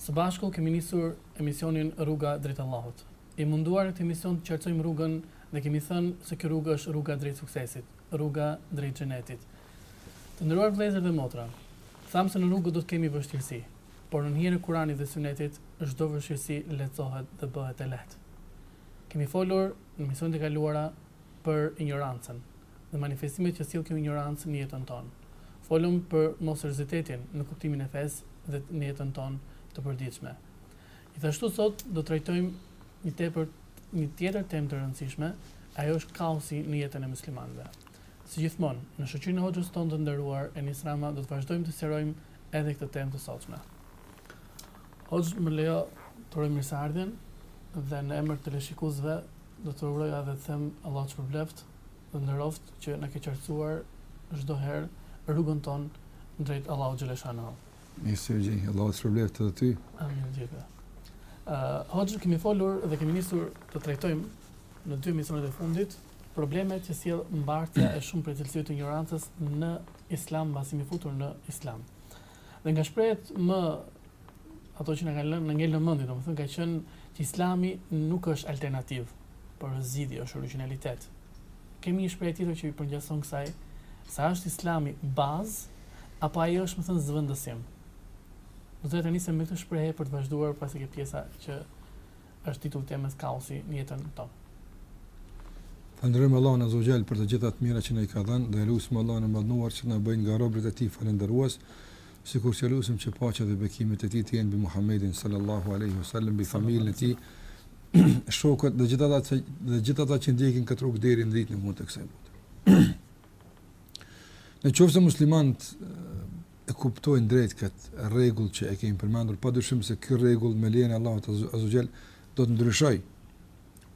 Së bashku kemi nisur emisionin Rruga drejt Allahut. Jemi munduar në këtë emision të qartësojmë rrugën dhe kemi thënë se kjo rrugë është rruga drejt suksesit, rruga drejt xhenetit. Të nderuar vëllezër dhe motra, themi se në rrugë do të kemi vështirësi, por nën hijen e Kuranit dhe Synetit çdo vështirësi lehtësohet dhe bëhet e lehtë. Kemi folur në emisionet e kaluara për injorancën. dhe manifestimet që sjell kjo injorancë në jetën tonë. Folëm për mosseriozitetin në kuptimin e fesë dhe në jetën tonë të përditshme. Gjithashtu sot do të trajtojmë një tepër një tjetër temë të rëndësishme, ajo është kaosi në jetën e muslimanëve. Si gjithmonë, në shoqërinë e hoxhës tonë të nderuar, Enis Rama, do të vazhdojmë të sqarojmë edhe këtë temë të sotshme. Hoxhë, më lejo të të uroj mirëseardhjen dhe në emër të teleshikuesve do të uroj edhe të them Allahu të shpërbleftë Dhe nderoftë që na ke qartësuar çdo herë rrugën tonë drejt Allahut xhele shanuhu. Mirë se ju gjej, Allahu të shpërbleftë edhe ty. Amin, të gjithë. Ë hoxhë kemi folur dhe kemi nisur të trajtojmë në dy emisionet e fundit problemet që sjell mbartja e shumë prej cilësive të injorancës në Islam, mbasi jemi futur në Islam. Dhe nga shprehjet, më ato që na kanë lënë, na ngelë në mendje, domethënë ka qenë që Islami nuk është alternativë, por është zgjidhje, është origjinalitet. Kemi një shprehje tjetër që i përngjason kësaj, se a është Islami bazë apo ai është, domethënë, zëvendësim. Do të nisem me këtë shprehje për të vazhduar pastaj te pjesa që është titulli i temës kaosi në jetën tonë. Falënderojmë Allahun Azza wa Jall për të gjitha të mirat që na i ka dhënë, dhe e lusim Allahun e Madhnuar që të na bëjë nga robërit e Tij falënderues, sikur që e lusim që paqja dhe bekimet e Tij të jenë mbi Muhammedin sallallahu alaihi wasallam, mbi familjen e tij, shokët dhe gjithë ata që dhe gjithë ata që ndjekin këtë rrugë deri në ditën e fundit të kësaj bote. Në qoftë se muslimanët E kuptojnë drejt këtë rregull që e kemi përmendur, padyshim se ky rregull me lejen e Allahut azza wa jall do të ndryshojë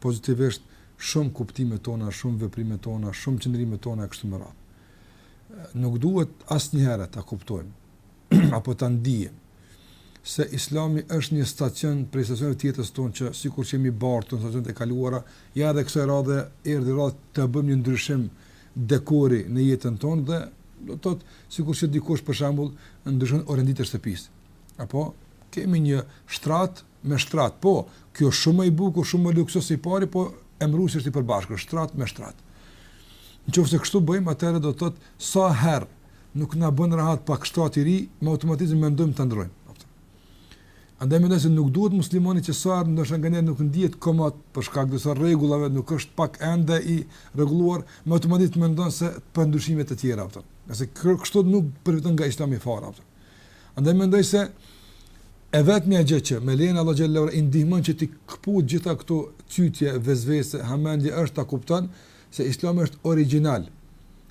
pozitivisht shumë kuptimet tona, shumë veprimet tona, shumë qëndrimet tona kështu me radhë. Nuk duhet asnjëherë ta kuptojmë apo ta ndiejmë se Islami është një stacion prej stacioneve të jetës tonë që sikur që jemi bartur në stacionet e kaluara, ja edhe kësaj radhe erdhi radha të bëjmë një ndryshim dekori në jetën tonë dhe do të thotë sikur që dikush për shembull ndryshon orenditë e shtëpisë. Apo kemi një shtrat me shtrat. Po, kjo është shumë më i bukur, shumë më luksoz se i pari, po emëruesi është i përbashkët, shtrat me shtrat. Në qoftë se kështu bëjmë, atëherë do të thotë sa herë nuk na bën rehat pak shtrati i ri, me automatizëm mendojmë ta ndrojmë. Andaj mendoj se nuk duhet muslimani që sa herë ndoshta nganjëherë nuk ndihet komod për shkak të disa rregullave, nuk është pak ende i rregulluar, me automatizëm mendon për ndryshime të tjera ato. Nëse kështu nuk përfiton nga Islami fare ato. Andaj mendoj se e vetmja gjë që me lejen e Allahut xhel-le ue ala i ndihmon që t'i këput gjitha këto cytje, vesvese, hamendje është ta kupton se Islami është origjinal,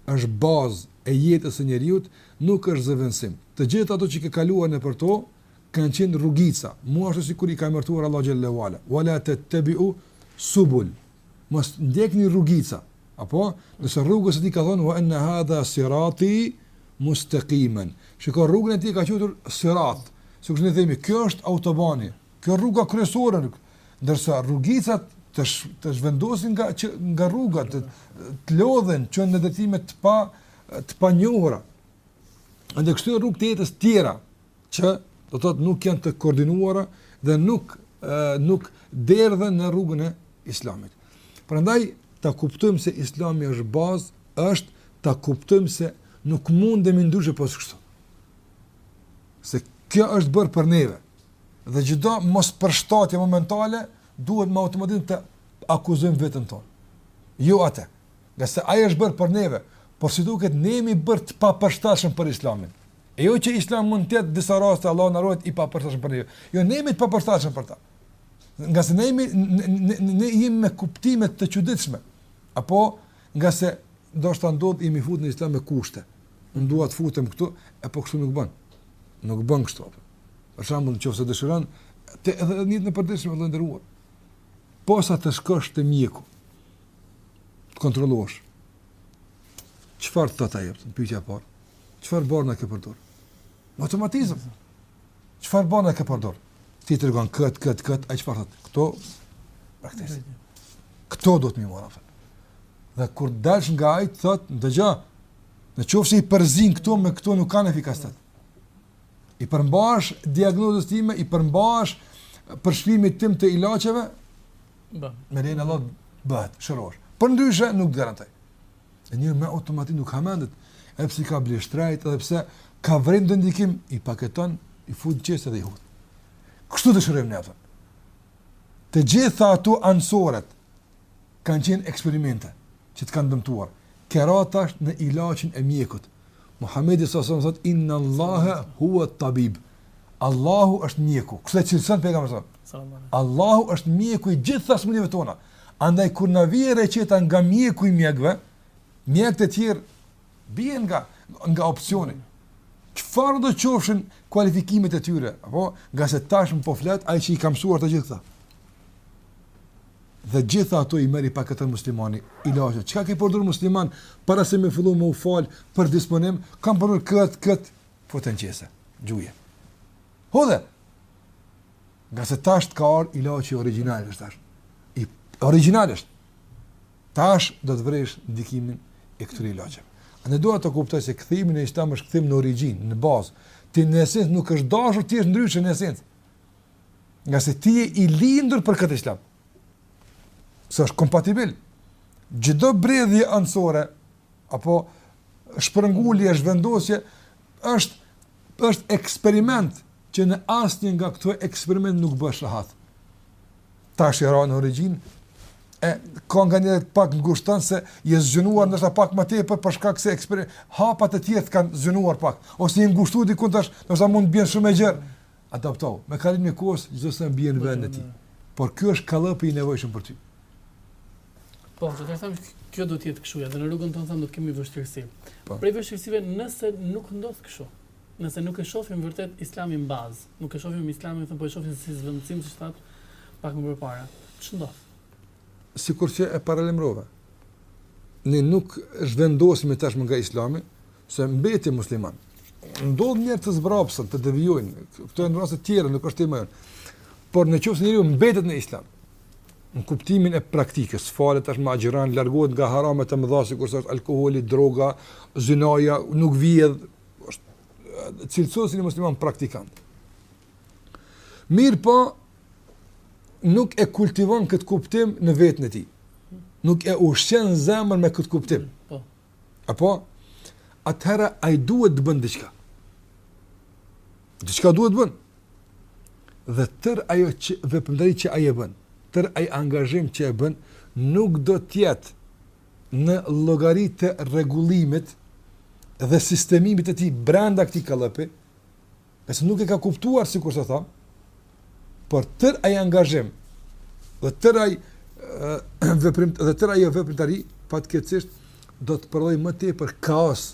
është bazë e jetës së njeriu Nuk është zëvendësim. Të gjitha ato që ke kaluar nëpër to kanë qenë rrugica, mu ashtu sikur i ka emërtuar Allahu xhalla uala, "Wa la tattabi'u subul", mos ndjekni rrugica, apo, ndërsa rrugës së tij ka thënë "Wa anna hadha sirati mustaqiman", shiko rrugën e tij e ka quajtur sirat, sikur ne themi ky është autobani, kjo rruga kryesore, ndërsa rrugicat të zhvendosin nga që nga rruga të të lodhin, çojnë në drejtime të pa të panjohura. Edhe kështu rrugë të jetës tjera që do të thotë nuk janë të koordinuara dhe nuk e, nuk derdhen në rrugën e Islamit. Prandaj ta kuptojmë se Islami është bazë, është ta kuptojmë se nuk mundemi ndryshe pos kështu. Se kjo është bërë për neve. Dhe çdo mospërshtatje momentale duhet me automatizëm të akuzojmë veten tonë. Jo atë. Ngase ai është bërë për neve, por si duket ne jemi bërë të papërshtatshëm për Islamin. E jo që Islami mund të jetë disa raste Allahu na ruajtë i papërshtatshëm për neve. Jo ne jemi të papërshtatshëm për ta. Ngase ne jemi ne jemi me kuptime të çuditshme. Apo ngase do të ndodhë jemi fut në Islam me kushte. Unë dua të futem këtu, e po kështu nuk bën. Nuk bën kështu. Për shembull, nëse dëshiron të edhe një në përditshëm të ndëruar. Posa të shkosh te mjeku, të kontrollohesh. Çfarë thotë ajo? Pyetja e parë. Çfarë barna ke përdor? Automatizëm. Çfarë barna ke përdor? Ti i tregon kët kët kët, ai çfarë thotë? Kto praktikisht. Kto do të më marrë afër. Dhe kur dalsh nga ai thotë, dëgjo. Në qoftë se i përzien këto me këto nuk kanë efikasitet. I përmbahesh diagnozës time, i përmbahesh përshkrimit tim të ilaçeve, Bë. Me lejen e Allahut bëhet, shërohesh. Përndryshe nuk të garantoj. E njeriu me automatizëm nuk hamendet, edhe pse i ka ble shtrenjt, edhe pse ka vërejt do ndikim, i paketon, i fut n'qese dhe i hudh. Kështu dëshirojmë ne veten. Të gjitha ato anësoret kanë qenë eksperimente që të kanë dëmtuar. Ke ra tash në ilaçin e mjekut. Muhamedi s.a.s. thotë inna Allaha huwa tabib. Allahu është mjeku. Kështu e cilëson pejgamberi s.a.s.. Allahu është mjeku i gjithë sëmundjeve tona. Andaj kur na vjen receta nga mjeku i mjekëve, mjekët e tjerë bien nga nga opsioni. Çfarëdo të qofshin kualifikimet e tyre? Apo ngase tashmë po flet ai që i ka mësuar të gjitha. Dhe gjitha ato i merr pa këtë muslimani, ilaçe. Çka ke përdorur musliman para se me fillu me u fal për disponim? Kam përdorur kët kët potencë. Gjuje. Hodhe. Ngase tash të ka ardhur ilaçi origjinal është tash. Ilaçi origjinal është. Tash do të vëresh ndikimin e këtyre ilaçeve. Ne duhet të kuptojmë se kthimi në Islam është kthim në origjinë, në bazë. Ti në esencë nuk është dashur të jesh ndryshe në esencë. Ngase ti je i lindur për këtë islam. Se është kompatibil. Çdo bredhje anësore, apo shpërngulje e zhvendosje, është, është eksperiment që në asnjë nga këto eksperimente nuk bëhesh rahat. Tash ti ra në origjinë, e ka nga një pak ngushtën se je zgjeruar ndoshta pak më tepër për shkak se eksperiment. Hapat e tjerë të kanë zgjeruar pak, ose je ngushtu diku, tash ndoshta mund të bjen shumë e gjerë, Adaptohu. Me kalimin e kohës çdo send bie në vendin e tij. Por ky është kallëpi i nevojshëm për ty. Po, do të them kjo do të jetë kështu, edhe në rrugën tonë thamë do të kemi vështirësi. Po. Prej vështirësive nëse nuk ndodh kështu. Nëse nuk e shohim vërtet Islamin bazë, nuk e shohim Islamin, thamë po e shohim si zëvendësim të çka thamë pak më parë. Ç'ndodh? Sikur që e paralajmërova. Ne nuk zhvendosemi tashmë nga Islami, se mbetim musliman. Ndodh njerëz të zbrapsën, të devijojnë, këto janë raste tjera, nuk është tema jonë. Por në qoftë se njeriu mbetet në islam, në kuptimin e praktikës, falet veç ma agjëron, largohet nga haramet e mëdha, si kurse është alkoholi, droga, zinaja, nuk vjedh, veç cilësohet si një musliman praktikant. Mirëpo, nuk e kultivon këtë kuptim në veten e tij. Nuk e ushqen zemrën me këtë kuptim. Po. Apo? Atëherë, ai duhet të bën diçka? Diçka duhet të bën? Dhe tërë ajo që, veprimtari që ai e bën, tërë ai angazhim që e bën, nuk do të jetë në llogari të rregullimit dhe sistemimit e tij brenda këtij kallëpi, pse nuk e ka kuptuar sikurse thamë, por tërë ai angazhim, dhe tërë ai veprim, dhe tërë ai veprim i ri, fatkeqësisht, do të prodhojë më tepër kaos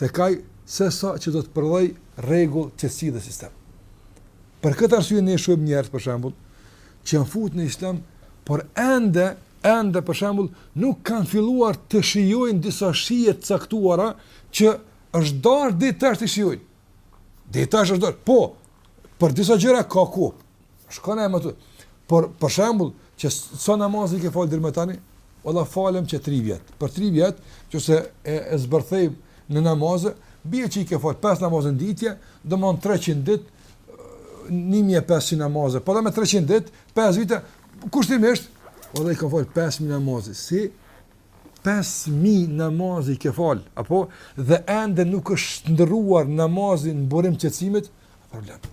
tek ai, se sa që do të prodhojë rregull qetësi dhe sistem. Për këtë arsye ne shumë njerëz, për shembull, që janë fut në islam, por ende, ende, për shembull, nuk kanë filluar të shijojnë disa shije të caktuara që është dashtë deri tash t'i shijojnë. Deri tash është dashtë. Po, për disa gjëra ka ku shkon e më tutje. Por, për shembull, qe sa namaze i ke falë deri më tani, vallah falem qe tri vjet. Për tri vjet, nëse e, e zbërthen në namaze, bie që i ke falë 5 namaze n'ditë, domethënë 300 ditë, 1500 namaze, po themi 300 ditë, 5 vite, kushtimisht, vallah i ka falë 5.000 namaze. Si pesë mijë namaze i ke fal, apo dhe ende nuk është shndërruar namazi në burim qetësimit, problem.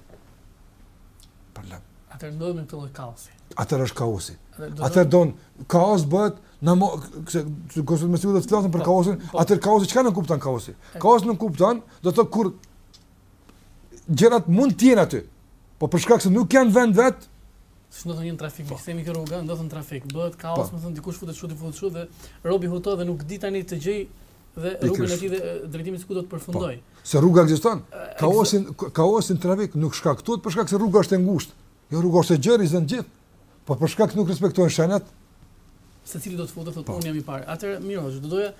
Problem. Atëherë ndodhemi në këtë lloj kaosi. Atëherë është kaosi. Atëherë domethënë kaos bëhet në mo, sikurse me siguri do të flasim për po, kaosin, po. atëherë kaosi çka nënkupton kaosi. Kaos nënkupton, do të thotë kur gjërat mund të jenë aty. Po për shkak se nuk janë n'vend të vet, si ndodh në një trafik, po. themi te rruga, ndodh në trafik, bëhet kaos, po. domethënë dikush futet këtu futet këtu dhe robi hutohet dhe nuk di tani të gjejë edhe rrugën e tij dhe drejtimin se ku do të përfundojë. Po. Se rruga ekziston. Kaosi n' kaosi n'trafik nuk shkaktohet për shkak se rruga është e ngushtë. Jo rruga është e gjerë i zë të gjithë. Po për shkak nuk respektojnë shenjat. Secili do të futet thotë po. unë jam i parë. Atëherë mirë hoxhë, do doja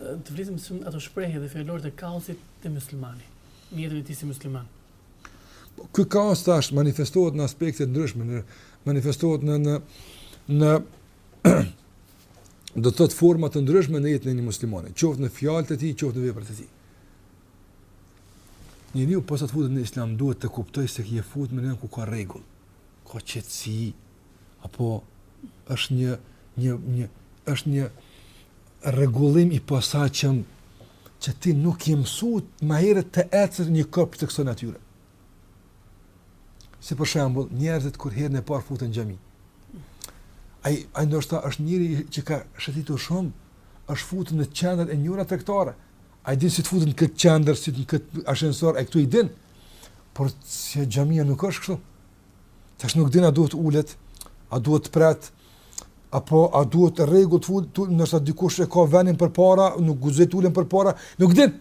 të flisnim për ato shprehje dhe fjalor të kaosit të muslimanit. Në jetën e tij si musliman. Po ky kaos tash manifestohet në aspekte të ndryshme, e manifestohet në në në do të thotë forma të ndryshme në jetën e një muslimani, qoftë në fjalët e tij, qoftë në veprat e tij. Njeriu posa të futet në islam duhet të kuptojë se ky futet në një vend ku ka rregull, ka qetësi, apo është një, një, një, është një rregullim i posaçëm që ti nuk je mësuar ma herët të ecësh në një këso të kësaj natyre. Si për shembull, njerëzit kur herën e parë futen në xhami. Ai ai ndoshta është njeri që ka shëtitur shumë, është futur në qendra të mëdha tregtare. Ai din si të futet në këtë qendër, si të në këtë ashensor, ai këto i din, por se xhamia nuk është kështu. Tash nuk din a duhet të ulet, a duhet të pret, apo a duhet me rregull të futet, të, nëse dikush e ka venin përpara, nuk guxon të ulet përpara, nuk din.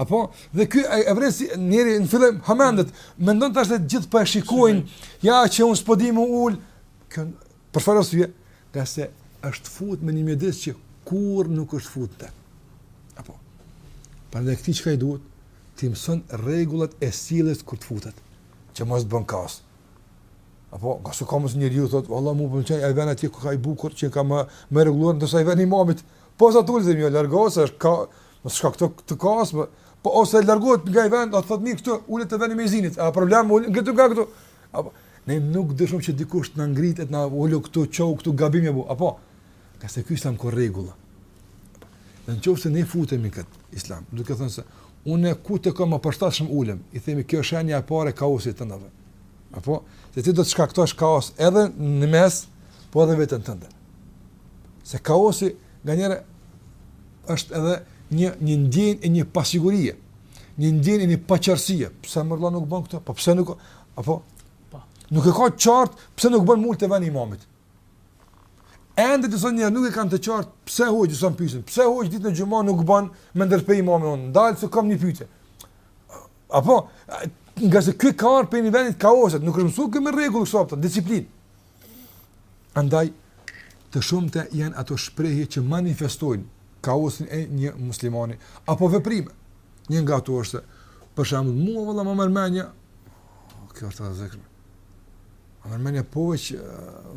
Apo, dhe ky e, e vëren se njeriu në fillim hamendet, mendon tash se të gjithë po e shikojnë, ja që unë s'po di m'u ulë, kjo Për çfarë arsye? Nga se është fut me një mjedis që kur nuk është futur. Apo, para se ti çka i duhet, t'i mëson rregullat e sjelljes kur të futet, që mos të bën kaos. Apo, ngase ka mes njeriu, thotë, vallah mu pëlqen ai vend atje ku ka i bukur, që ka më, më rregulluar, ndërsa ai vend i imamit, posa të ulet jo, largohet, se është ka, mos shkakto ti kaos, më, po ose largohet nga ai vend, do të thotë mirë këtu, ulet te vendi i myezinit, a problem, ulu, nga këtu, Apo, ne nuk dëshëm që dikush të na ngrit e të na ulu këtu, çohu këtu, gabim e bu. Apo, ngase ky islam ka rregulla. Në në qoftë se ne futemi në këtë islam, duke thënë se, unë ku të kam përshtatshëm ulem, i themi kjo shenja e parë e kaosit tënd. Apo, se ti do të shkaktosh kaos edhe në mes, po edhe veten tënde. Se kaosi, nganjëherë, është edhe një, një ndjenjë e një pasigurie. një ndjenjë e një paqartësie, pse more vëlla nuk bën këtë? Po pse nuk apo po. Nuk e ka të qartë pse nuk bën m'u ul te vendi i imamit. Ende disa nuk e kanë të qartë pse hoxhë disa pyesin, pse hoxhë ditën e xhumasë nuk bën me ndërpre imamin o, ndal se kam një pyetje. Apo ngase ky ka ardh prej një vendi kaosi, nuk është mësuar ky me rregull, me disiplinë. Andaj, të shumta janë ato shprehje që manifestojnë kaosin e një muslimani, apo veprime. Një nga ato është se, për shembull, mua valla më merr mendja, oh, kjo është edhe zikr. Më merr mendja po veç,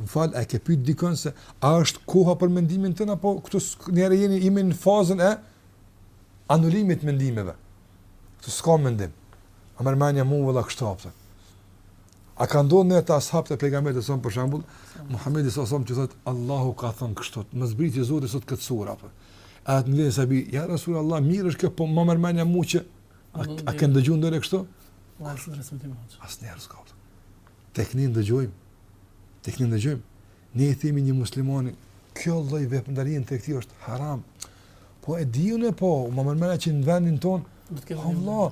më fal, a ke pyet dikon se a është koha për mendimin tënd apo këtu njëherë jeni jemi në fazën e anulimit të mendimeve. Këtu s'ka mendim. Më merr mendja mua valla kështu hapta. A ka ndodhur ndonjëherë te ashabët e Pejgamberit alejhi selam për shembull, Muhamedi alejhi selam që thotë Allahu ka thënë kështu, më zbriti Zoti sot këtë sure apo. A tha ndonjë sahabi, ja Rasul Allah, mirë është kjo, po më merr mendja mua që a, a keni dëgjuar ndonjë kështu? Asnjë respektim. Asnjëherë s'ka. Tek ne ndëgjojmë. Tek ne ndëgjojmë. Ne i themi një muslimani, kjo lloj veprimtarie tek ti është haram. Po e di unë po, më merr mendja që në vendin tonë, Allah,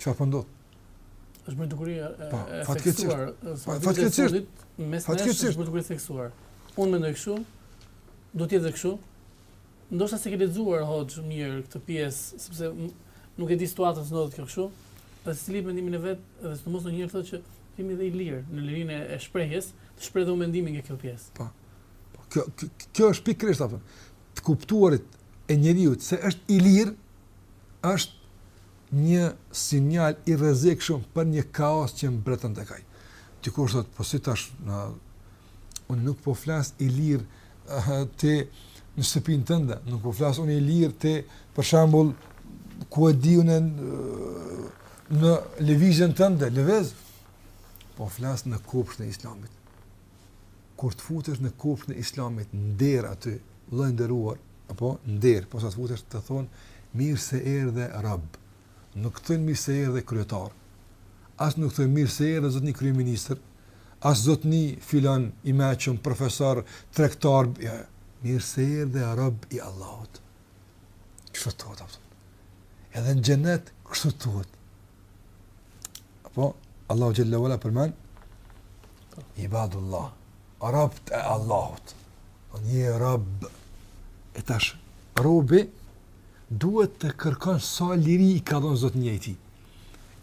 Çfarë po ndodh? Është bërë dukuri apo, e theksuar. Fatkeqësisht, mes nesh është bërë dukuri e theksuar. Unë mendoj kështu. Do të jetë kështu. Ndoshta s'e ke lexuar hoxhë mirë këtë pjesë, sepse nuk e di situatën se ndodhet kjo kështu. Dhe si lip mendimin e vet, dhe sidomos ndonjëherë thotë që jemi dhe i lirë në lirinë e shprehjes, të shpreh mendimin nga kjo pjesë. Po. Po kjo kjo është pikërisht apo të kuptuarit e njeriu se është i lirë është një sinjal i rrezikshëm për një kaos që mbretërron tek ai. Dikush thotë, po si tash, a unë nuk po flas i lirë eh, te në shtëpinë tënde, nuk po flas unë i lirë te për shembull ku e di unë eh, në lëvizjen tënde, lëviz. Po flas në kopshtin e Islamit. kur të futesh në kopshtin e Islamit, ndër aty, vëlla i nderuar, apo ndër, posa të futesh të thonë mirë se erdhe rob. Nuk thonë mirë se erdhe kryetar. As nuk thonë mirë se erdhe zotni kryeministër, as zotni filan i meçëm profesor, tregtar, ja, mirë se erdhe rob i Allahut. Kështu të thotë. Edhe në xhenet, kështu të thotë. Apo, Allahu xhelle ve ala përmend, Ibadullah, robt e Allahut, o një rob, e tash, Robi, duhet të kërkon sa liri i ka dhënë zotnia i tij.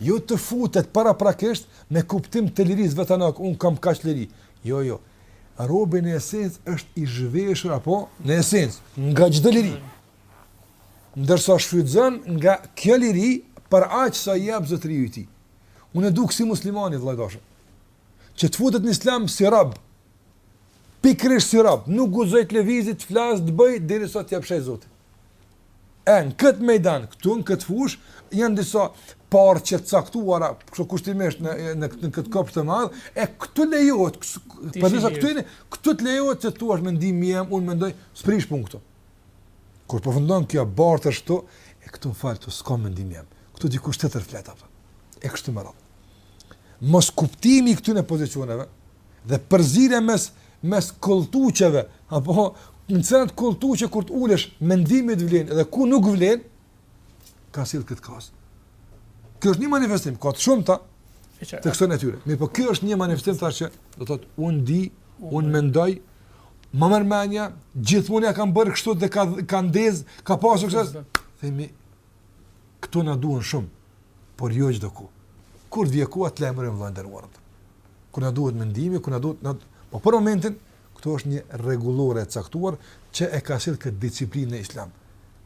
Jo të futet paraprakisht me kuptim të lirisë vetanake, unë kam kaq liri. Jo, jo, Robi në esencë është i zhveshur apo në esencë nga çdo liri. Ndërsa shfrytëzon nga kjo liri për aq sa i jap zotëriu i tij. Unë e du këso muslimani vëlla i dashur. Që të futet në islam si rob. Pikërisht si rob, nuk guxoj të lëvizi, të flas, të bëj derisa të jap shenjë Zoti. E në këtë mejdan, këtu në këtë fushë, janë disa parqe të caktuara, kështu kushtimisht në, në, në këtë kopsht të madhë, e këtu lejohet, këtu, përderisa këtu, këtu të lejohet këtu është mendim jem, unë mendoj, s'prish punë këtu. Kur përfundon kjo bashçe këtu, e këtu më fal, këtu s'ka mendim jem, këtu dikush tjetër flet, e kështu me radhë. Mos kuptimi i këtyne pozicioneve, dhe përzierja mes mes kolltuqeve apo në cilat kolltuqe kur të ulesh mendimi të vlen dhe ku nuk vlen ka sjellë këtë kaos. Ky është një manifestim, ka të shumta të kësaj natyre. Mirëpo ky është një manifestim thashë që do thotë unë di, unë mendoj, më merr mendja, gjithmonë ia kam bërë kështu dhe ka ka ndezë, ka pasur sukses. Themi Këto na duhen shumë, por jo çdokund. Kur vjen koha të lajmërojmë vëlla i nderuar. Kur na duhet mendimi, kur na duhet... Na... Po për momentin, këtu është një rregullore e caktuar që e ka sjellë këtë disiplinë në islam.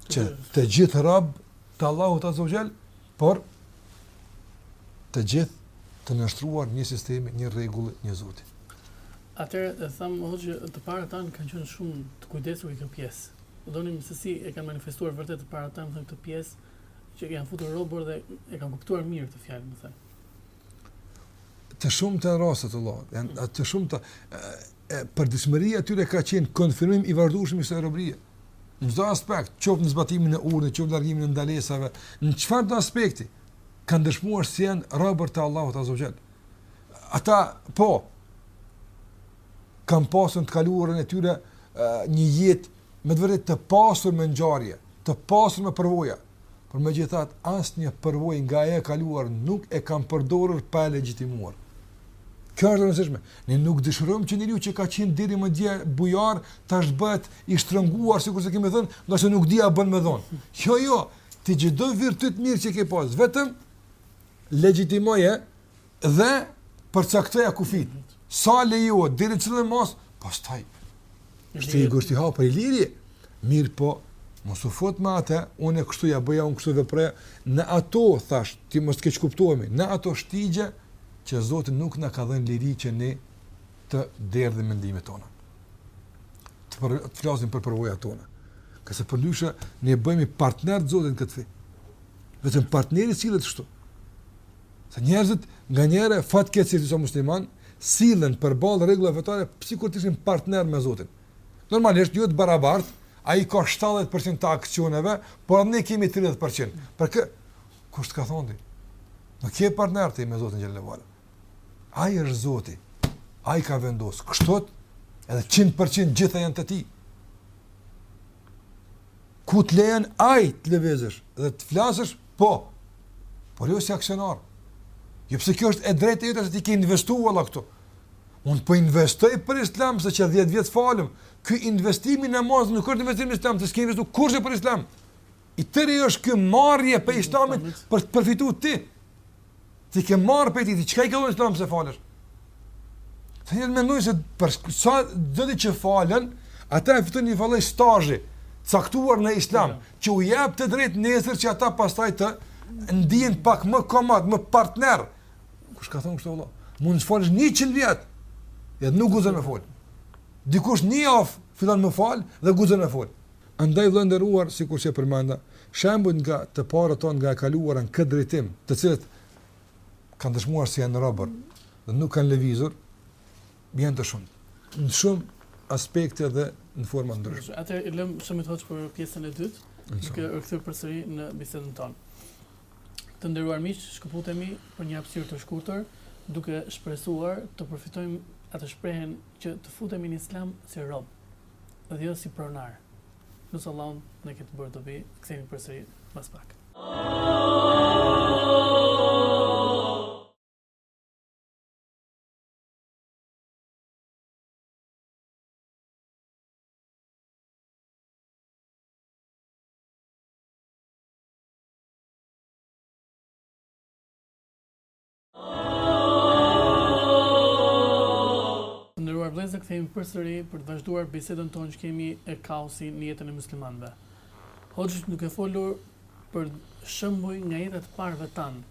Që të gjithë robër të Allahut azze ve xhel, por të gjithë të nënshtruar një sistemi, një rregulli, një zotit. Atëherë e thamë hoxhë, të parët tanë kanë qenë shumë të kujdesshëm në këtë pjesë. Domethënë se si e kanë manifestuar vërtet të parët tanë me thënë këtë pjesë që janë futur robër dhe e kanë kuptuar mirë këtë fjalë me thënë. Të shumta rastet, vallahi, janë mm. të shumta... E, përditshmëria tyre ka qenë konfirmim i vazhdueshëm i kësaj robërie. Në çdo aspekt, qoftë në zbatimin e urdhrave, qoftë në largimin e ndalesave, në çfarëdo aspekti, kanë dëshmuar se janë robër të Allahut azze ve xhel. Ata, po, kanë pasur të kaluarën e tyre një jetë me të vërtetë të pasur me ngjarje, të pasur me përvoja. Por megjithatë, asnjë përvojë nga e kaluara nuk e kanë përdorur pa e legjitimuar. Kjo është e rëndësishme. Ne nuk dëshirojmë që njeriu që ka qenë deri më dje bujar tash bëhet i shtrënguar sikurse kemi thënë, nga se nuk di a bën me dhon. Jo, jo. Ti çdo virtyt të mirë që ke pas, vetëm legjitimoje Dhe përcaktoja kufijtë. Mm -hmm. Sa lejohet deri në cilën masë, pastaj është i gjithë hapur liri. Mirëpo, mos u fut me atë, unë kështu ja bëja, unë kështu veproj. Në ato thashë, të mos të keqkuptohemi, në ato shtigje që Zoti nuk na ka dhënë liri që ne të derdhim mendimet tona. Të, për, të flasim për përvojat tona. Se përndryshe, ne bëhemi partnerë të Zotit në këtë fe. Vetëm partnerët sillen ashtu. Se njerëzit nganjëherë fatkeqësisht disa musliman sillen përballë rregullave fetare sikur të ishin partnerë me Zotin. Normalisht jo të barabartë, ai ka 70% të aksioneve, por ne kemi 30%. Po kush të ka thonë ti? Nuk je partner ti me Zotin xhelle ue ala. Ai është Zoti. Ai ka vendosur. Kështu edhe 100% gjitha janë të tij. Ku të lejon ai të lëvizësh dhe të flasësh? Po. Por jo si aksionar. Jo pse kjo është e drejtë e jote se ti ke investu vëlla këtu. Unë po investoj për Islam se qe 10 vjet falem. Ky investim i namazit nuk është investim në Islam, ti s'ke investu kurrgjë për Islam. I tëri është ky marrje prej Islamit për të përfitu ti. Ti ke marrë për ti, ti çka i ke dhënë Islamit se falesh? Të njëjtët mendojnë se për sa vjet që falën, ata e fitojnë një falëj stazh të caktuar në islam, që u jep të drejtë nesër që ata pas taj të ndihen pak më komod, më partner. Kush ka thonë kështu vëlla? Mund të falesh njëqind vjet, edhe nuk guxon me fol. Dikush një javë fillon me fal, dhe guxon me fol. Andaj vëlla i nderuar, sikurse e përmenda, shembujt nga të parët tonë nga e kaluara në këtë drejtim, të cilët kanë dëshmuar se janë robër dhe nuk kanë lëvizur, janë të shumtë. Në shumë aspekte dhe në forma të ndryshme. Atë e lëmë shumë, hoxhë, për pjesën e dytë, që të kthehemi përsëri në bisedën tonë. Të nderuar miq, shkëputemi për një hapësirë të shkurtër, duke shpresuar të përfitojmë atë shprehinë që të futemi në islam si rob. dhe jo si pronar. Lus Allahun neve të na bëjë dobi, kthehemi përsëri mas pak. Të nderuar vëllezër, kthehemi përsëri për të vazhduar bisedën tonë që kemi egoja e kaosi në jetën e muslimanëve. Hoxhë duke folur për shembuj nga jeta e të parëve tanë,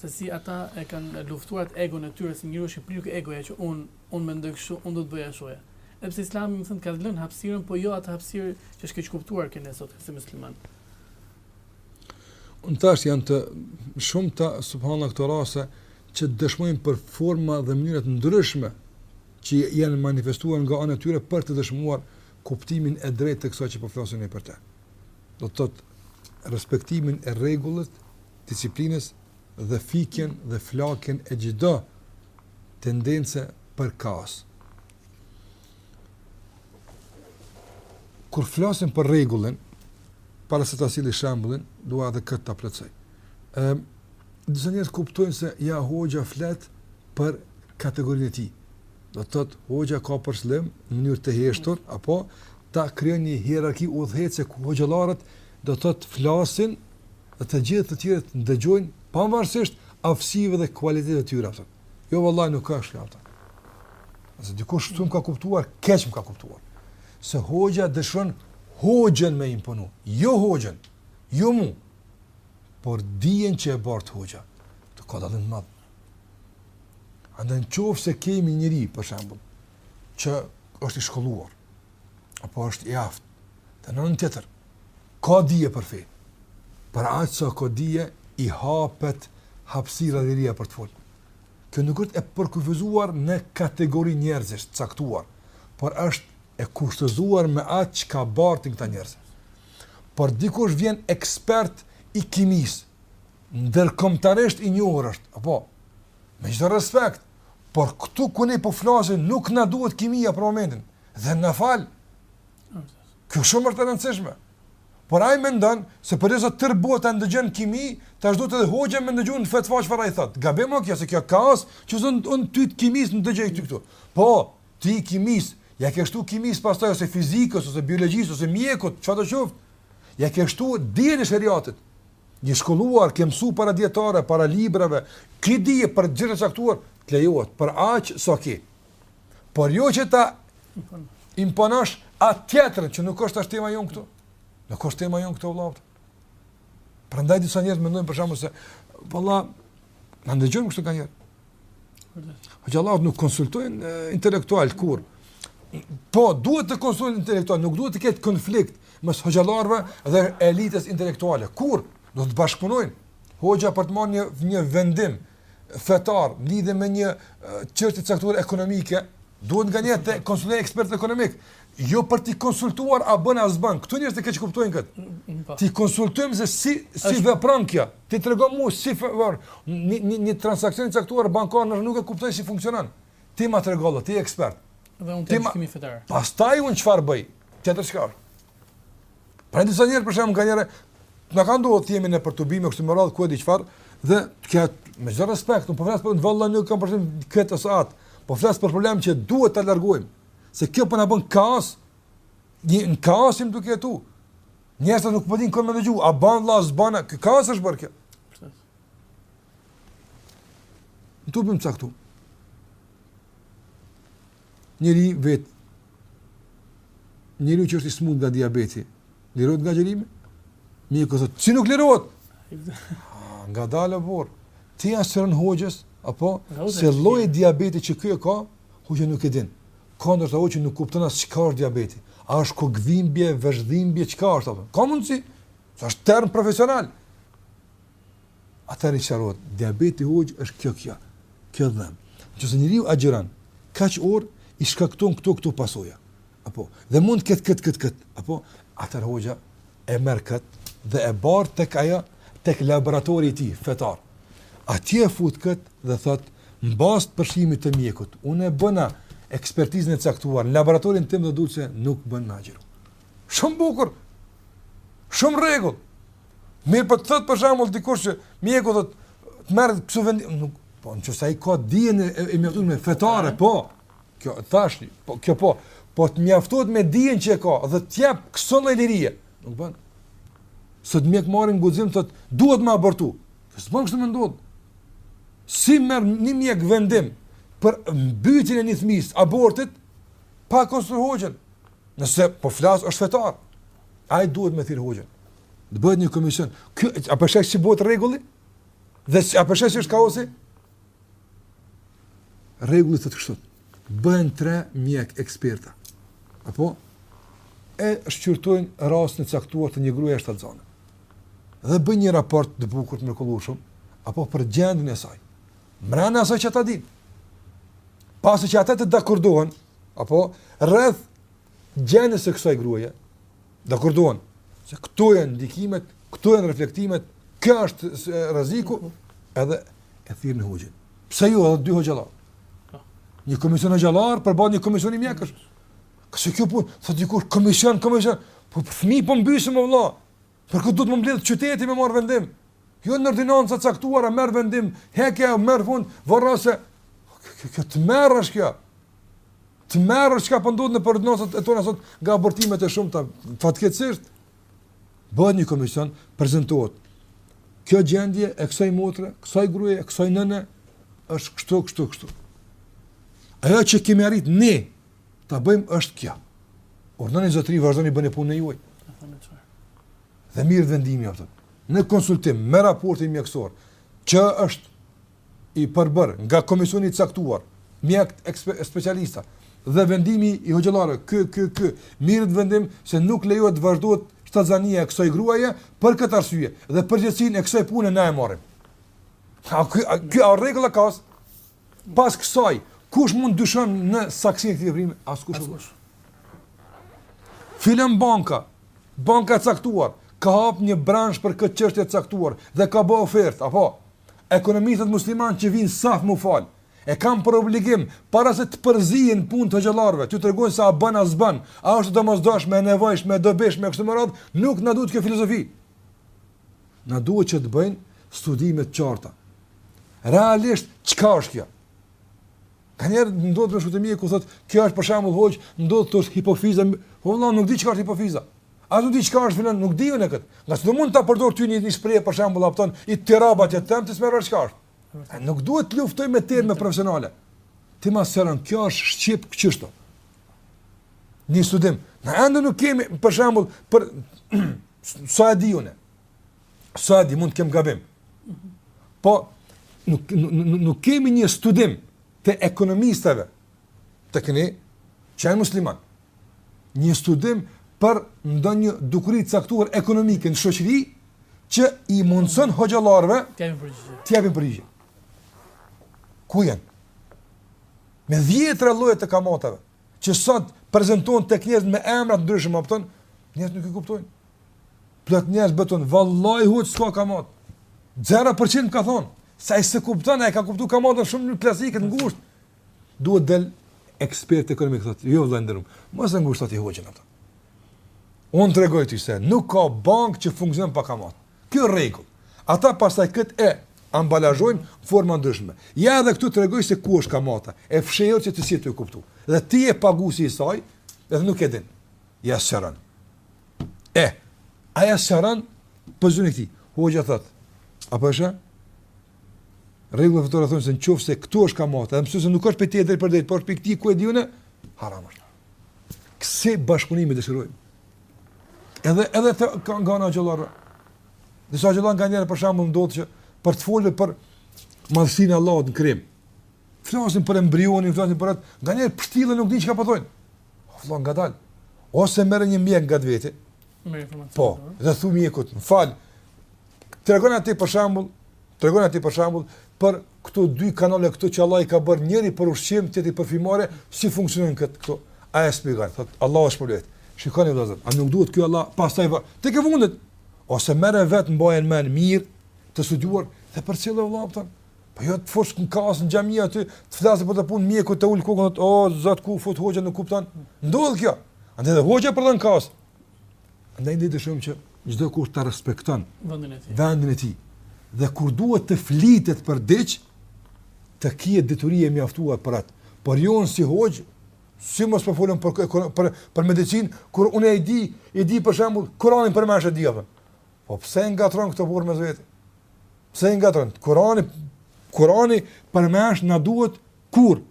se si ata e kanë luftuar atë egon e tyre, si njeriu është i prirë ky egoja që unë unë mendoj kështu, unë do të bëj ashtu. Edhe pse Islami me thënë ka lënë hapësirën, po jo atë hapësirë që është keqkuptuar te ne sot si musliman. Unë thashë janë të shumta subhanallah këto rase që të dëshmojnë për forma dhe mënyra të ndryshme që janë manifestuar nga ana e tyre për të dëshmuar kuptimin e drejtë të kësaj që po flasim ne për te. Do të thotë respektimin e rregullit, disiplinës dhe fikjen dhe flaken e çdo tendence për kaos. Kur flasim për rregullin, para se ta sjell shembullin, dua edhe këtë ta plotësoj. Ëm disa njerëz kuptojnë se ja hoxha flet për kategorinë e tij. Do të thotë hoxha ka për qëllim në mënyrë të heshtur mm. apo ta krijon një hierarki udhëheqëse ku hoxhallarët do të thotë flasin dhe të gjithë të tjerët ndëgjojnë pavarësisht aftësive dhe kualitetit të tyre. Për. Jo vallahi nuk është kjo a. Nëse dikush kështu më ka kuptuar, keq më ka kuptuar. Se hoxha dëshiron hoxhën me imponu, jo hoxhën, jo mu. Por dijen që e bart hoxha, këtu ka dallim të madh. Andaj në qoftë se kemi njeri për shembull që është i shkolluar apo është i aftë, te një an tjetër, ka dije për fe. Për aq sa ka dije i hapet hapësira dhe liria për të folur. Kjo nuk është e përkufizuar në kategori njerëzish të caktuar, por është e kushtëzuar me atë çka bartin këta njerëz. Por dikush vjen ekspert i kimisë, ndërkomtarisht i njohur është, apo, me gjithë respekt, por këtu ku ne po flasim nuk na duhet kimia për momentin, dhe na fal, Kjo është shumë e rëndësishme. Por ai mendon se përderisa tërë bota ndëgjon kimi, tash duhet edhe hoxha me ndëgju në fe çfarë ai thot. Gabim o kjo se kjo kaos, që s'don un ty të kimis në dëgjoj ty këtu. Po, ti kimis, ja ke shtu kimis pastaj ose fizikës ose biologjisë ose mjekut, çfarë do qoftë. Ja ke shtu dijen e shariatit. Një shkolluar, ke mësu para djetare, para librave, ki dije për gjëra të caktuara, të lejohet, për aq, sa ki. Por jo që ta imponosh atë tjetrën që nuk është as tema jon këtu. Nuk është tema jon këtu vëllai. Prandaj disa njerëz mendojnë për shembull se valla na ndëgjojmë kështu ka njerëz. Hoxhallarët nuk konsultojnë intelektualë kurrë. Po duhet të konsultojnë intelektualë, nuk duhet të ketë konflikt mes hoxhallarëve dhe elitës intelektuale. Kur do të bashkëpunojnë? Hoxha për të marrë një një vendim, fetar, lidhen me një çështje të caktuar ekonomike, duhet nganjëherë të konsultojë ekspertë ekonomik, jo për t'i konsultuar a bën a s'bën. Këtu njerëzit e keqkuptojnë kët. Mm, mm, po. T'i konsultojmë se si si vepron kjo. Ti tregom mua si vepron një një, një transaksion i caktuar bankar unë nuk e kuptoj si funksionon. Ti ma trego vlla, ti je ekspert. Dhe unë të kemi fetar. Pastaj unë çfarë bëj? Tjetër çka? Pra disa njerëz për shembull nganjëherë, te ne ka ndodhë të jemi në për tubime, kështu me radhë, ku e di çfarë, dhe të kja, me çdo respekt, unë po flasë për ne vëlla, nuk kam përshkrim këtë ose atë, po flasë për problem që duhet ta largojmë, se kjo për po na bën kaos, një, në kaos jemi duke jetu, njerëzit nuk po din po kë me dëgju, a ban vlla, s'ban, ky kaos është bërë kjo. Në tubime caktu. njëri vetë, njëri që është i smut nga diabeti, lirohet nga agjërimi? Mjeku thotë, si nuk lirohet? Ah, ngadalë bre. Ti ja sjell hoxhës, apo, çfarë lloj diabeti që ky e ka, hoxha nuk e din. Ka ndër ta hoxhë nuk kupton as çka është diabeti. A është kokëdhimbje, veshdhimbje, çka është? Apo? Ka mundësi, se është term profesional. Atëherë sqarohet, diabeti hoxhë është kjo kjo, kjo dhemb. Nëse njeriu agjëron kaq orë, i shkakton këto këto pasoja. Apo, dhe mund kët kët kët kët, apo atëherë hoxha e merr kët dhe e bart tek ajo, tek laboratori i tij fetar. Atje e fut kët dhe thotë, mbas përshkrimit të mjekut, unë e bëna ekspertizën e caktuar në laboratorin tim dhe dul se nuk bën me agjëru. Shumë bukur. Shumë në rregull. Mirëpo të thotë për shembull dikush që mjeku do të merr këtu vend, nuk po në qoftë se ai ka dijen e, e, e mjaftueshme fetare, po. Kjo tashti, po kjo po, po të mjaftohet me dijen që e ka dhe të jap këso lloj lirie. Nuk bën. Sot mjekët marrin guxim thotë, duhet me abortu. Kjo s'bën kështu me ndodh. Si merr një mjek vendim për mbytjen e një fëmije, abortin pa konsultuar hoxhën. Nëse po flas është fetar. Ai duhet me thirr hoxhën. Të bëhet një komision. Ky a po sheh si bëhet rregulli? Dhe a po sheh si është kaosi? Rregulli thotë kështu. Bëhen tre mjek eksperta. Apo e shqyrtojnë rastin e caktuar të një gruaje shtatzane. Dhe bëjnë një raport të bukur të mrekullueshëm apo për gjendjen e saj. Mbrenda asaj që ata dinë. Pasi që ata të dakordohen, apo rreth gjendjes së kësaj gruaje, dakordohen, se këto janë ndikimet, këto janë reflektimet, kjo është rreziku, edhe e thirrin hoxhën. Pse jo edhe dy hoxhallar? Po. Një komision hoxhallar përballë një komision i mjekësh. Kështu kjo punë, thotë dikush komision, komision, po fëmi po mbysim vëlla. Për këtë duhet mu mbledh qyteti me marrë vendim. Jo në ordinanca caktuara, merr vendim, heke e merr fund, vrase, kjo tmerr është kjo. Tmerr është çka po ndodh në ordinancat e tona sot nga abortimet e shumta fatkeqësisht. Bëhet një komision, prezantohet. Kjo gjendje e kësaj motre, kësaj gruaje, kësaj nëne, është kështu, kështu, kështu. Ajo që kemi arrit ne, ta bëjmë është kjo. Urdhëroni zotëri vazhdoni bëni punën e juaj. Dhe merret vendimi apo. Në konsultim me raportin mjekësor që është i përbërë nga komisioni i caktuar, mjek specialista dhe vendimi i hoxhallarëve, ky ky ky, merret vendim se nuk lejohet të vazhdohet shtatzania e kësaj gruaje për këtë arsye dhe përgjegjësinë e kësaj pune na e marrim. Ka ky ky rregull e ka. Pas kësaj, kush mund të dyshon në saktësinë e këtij veprimi? Askush. Askush. Filan banka, banka e caktuar, ka hap një bransh për këtë çështje të caktuar dhe ka bë ofertë, apo ekonomistët muslimanë që vijnë saf me u fal, e kanë për obligim para se të përzihen në punë të hoxhallarëve, t'u tregojnë se a bën a s'bën, a është domosdoshme, e nevojshme, e dobishme kështu me radhë, nuk na duhet kjo filozofi. Na duhet që të bëjnë studime të qarta. Realisht, çka është kjo? Ka njerë në ndodhë me shkutemi e ku thotë, kjo është për shembull hoxhë, ndodhë të është hipofiza, po vëllam, nuk di çka është hipofiza. A nuk di çka është filan, nuk di unë këtë. Nëse do mund ta përdor ty një një shprehje për shembull apo thon, i të rabat e të temë, ti s'merr çka është. A nuk duhet të luftoj me terme profesionale. Ti ma sqaron, kjo është shqip kjo çështje me një studim. Na ende nuk kemi për shembull për Sa e di unë? Sa e di, mund të kem gabim. Po, nuk, nuk, nuk kemi një studim të ekonomistëve tek ne që janë musliman. Një studim për ndonjë dukuri të caktuar ekonomike në shoqëri që i mundëson hoxhallarëve të japin përgjigje. Ku janë? Me dhjetra lloje të kamatave. që sot prezantohen tek njerëzit me emra të ndryshëm, apo thon, njerëzit nuk e kuptojnë. Plot njerëz më thon, vallahi hoxhë s'ka kamat. 0% ka thon, se ai s'e kupton, ai ka kuptuar kamatën shumë në klasikë të ngushtë. Duhet del ekspert ekonomik thotë, jo vëllai i nderum. Mos e ngushto ti hoxhën ato. Unë të tregoj ty se nuk ka bankë që funksionon pa kamatë. Kjo rregull. Ata pastaj këtë e ambalazhojnë në mhm. forma të ndryshme. Ja edhe këtu tregoj se ku është kamata. E fshehur që ti s'e ke kuptu. Dhe ti je paguesi i saj, edhe nuk e din. Ja sqaron. E, ai ja sqaron pëzun e këti. Hoxha thot, a përshë? Rregullat fetare thonë se në qoftë se këtu është kamata, edhe mësu se nuk është për tjetër për dhejtë, për është për këti ku e di unë, haram është. Kësi bashkëpunimi dëshirojmë? Edhe edhe të, ka nga na hoxhallarë. Disa hoxhallarë nganjëherë për shembull ndodh që për të folur për madhësinë e Allahut në krijim. Flasin për embrionin, flasin për atë, nganjëherë pështillen nuk dinë çka po thonë. Vëllai ngadal. Ose merr një mjek ngat vete. Me informacion. Po, dhe thu mjekut, "M'fal, tregona ti për shembull Tregona ti për shembull për këto dy kanale këto që Allah i ka bërë njëri për ushqim, tjetri për frymarrje, si funksionojnë këto? Këto a e shpjegon? Thotë Allahu të shpërbleftë. Shikoni vëllazër, a nuk duhet ky Allah pastaj vë? Tek e fundit. Ose merre vet mbajën më mirë të studiuar dhe përcille vëllazërve. Po jo të futësh kaos në xhami aty, të flasë për të punë mjeku të ul kokën, o zot ku fut hoxha nuk kupton. Ndodh kjo. Andaj dhe hoxha prodhon kaos. Andaj ne dëshirojmë që çdokush ta respekton vendin e tij. Vendin e tij. Dhe kur duhet të flitet për diç, të kihet dituri e mjaftuar për atë. Por jo unë si hoxhë, si mos po folëm për për për medicinë, kur unë e di, e di për shembull Kur'anin përmendsh e di atë. Po pse ngatron këtë burrë me vete? Pse ngatron? Kur'ani Kur'ani përmendsh na duhet kur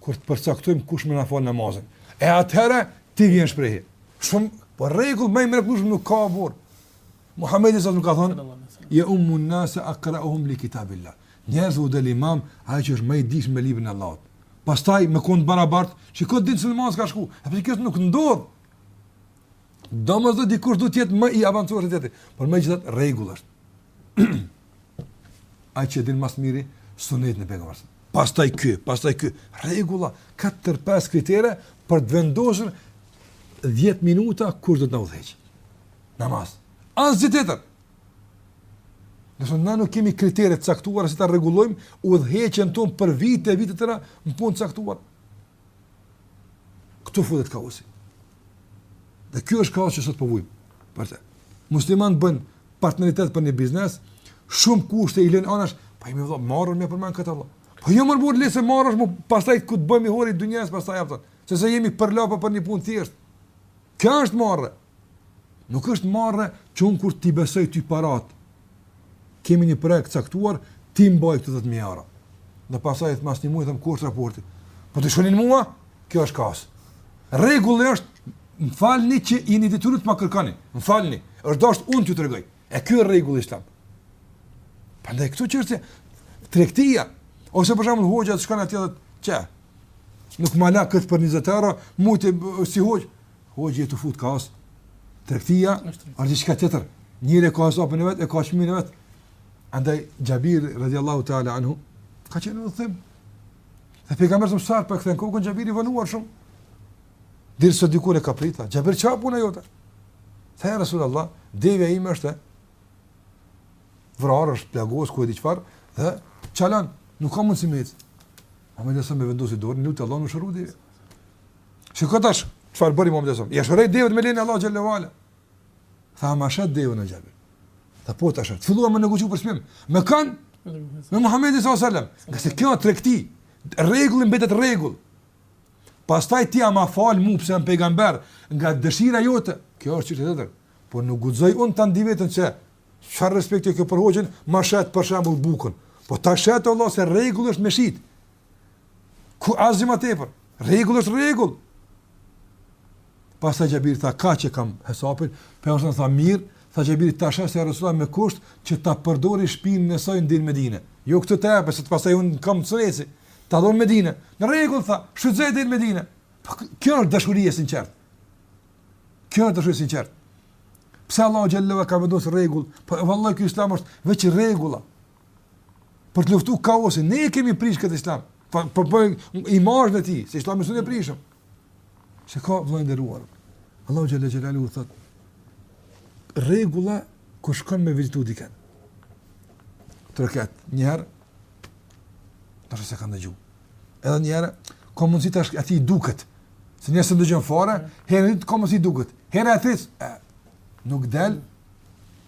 kur të përcaktojmë kush me na fal namazin. E atëherë ti vjen në shprehje. Shumë po rregull më i mrekullueshëm nuk ka burr. Muhamedi sa nuk ka thonë, "Ya ummu an-nas aqra'uhum li kitabillah." Njerëzve u del imam, ai që është më i dijshëm me librin e Allahut. Pastaj me kon barabart, shikoj ditë se namaz ka shku. A pse kjo nuk ndodh? Domosdo dikush do të jetë më i avancuar se ti, por megjithatë rregull është. Ai që din më së miri sunetin e pejgamberit. pastaj ky, pastaj ky, rregulla, katër pesë kritere për të vendosur 10 minuta kush do të na udhëheqë në namaz. Asgjë tjetër. Nëse na nuk kemi kritere të caktuara si ta rregullojmë udhëheqjen tonë për vite e vite tëra në punë të caktuar. Këtu futet kaosi. Dhe ky është kaosi që sot po vujmë. Për të. Muslimani bën partneritet për një biznes, shumë kushte i lënë anash, pa po i më vëlla, marre me përmen këtë Allah. Po jo more burrë, le se marre, po pasaj kur të bëhemi hori i dynjasë, pasaj apëtën, se se jemi përla për një punë të thjeshtë. Kjo është marre. Nuk është marre që unë kur t'i besoj ty paratë, kemi një projekt caktuar, ti mbaj këto 10000 euro. Dhe pasaj ty mas një muaj them ku është raporti. Po dyshon në mua? Kjo është kaos. Rregulli është, më falni që jeni detyruar të më kërkoni. Më falni, është dashur unë t'ju tregoj. E ky është rregulli islam. Prandaj këto çështje tregtia ose për shembull hoxha të shkon atje thotë, "Çe? Nuk më la kët për 20 euro, mu ti si hoxhë, Hoxhë të fut kaos. Tregtia është diçka tjetër. Njeriu e ka hesapin e vet, e ka çmimin e vet. Andaj Jabir radiallahu taala anhu ka qenë në udhëtim. Dhe pejgamberi alejhi selam po kthen kokën Jabir i vonuar shumë. Derisa diku e ka pritë. Jabir çfarë është puna jote? Tha Rasulullah, devja ime është vrarë, është plagos ku e di çfarë dhe çalan, nuk ka mundësi me ecë. Muhamedi alejhi selam ia vendosi dorën, luti Allahun u shëru devja. Shiko tash çfarë bëri Muhamedi sallallahu alaihi wasallam. Ia shëroi deven me lejen e Allahut xhallahu ala. Tha ma shet devën o xhabir. Tha po tash. Filluam me negociu për çmim. Me kan me Muhamedi sallallahu alaihi wasallam. Që se kjo tregti, rregulli mbetet rregull. Pastaj ti ama fal mu pse jam pejgamber nga dëshira jote. Kjo është çështë tjetër. Po nuk guxoj un ta ndi vetën se çfarë respekti kjo për hoxhën, ma shet për shembull bukën. Po tash thotë Allah se rregull është me shit. Ku asgjë më tepër. Rregull është rregull. Pastaj Jabir tha kaq e kam hesapin, pejgamberi tha mirë, tha Jabir tash e Resulullah me kusht që ta përdori shpinën e saj deri në Medinë. Jo këtu ta jap, se pastaj un këmbë duhet të eci, ta dorëzoj në Medinë. Në rregull tha, shfrytëzoje deri në Medinë. Po kjo është dashuri e sinqertë. Kjo është dashuri e sinqertë. Pse Allahu xhallahu ka vendosur rregull? Po vallahi ky Islam është veç rregulla. Për të luftu kaosin, ne e kemi prish këtë islam, për, po, imanin e tij, se islamin s'mund ta prishim. Se ka Allahun që e ruan. Allahu Xhelle Xhelaluhu thotë, rregulla kur shkon me vizitu dikend. Troket, njëherë, të s'e kanë dëgju. Edhe njëherë, ka mundësi tash atij i duket, se një s'e dëgjon fare, herën e dytë ka mundësi i duket, herën e tretë, nuk del,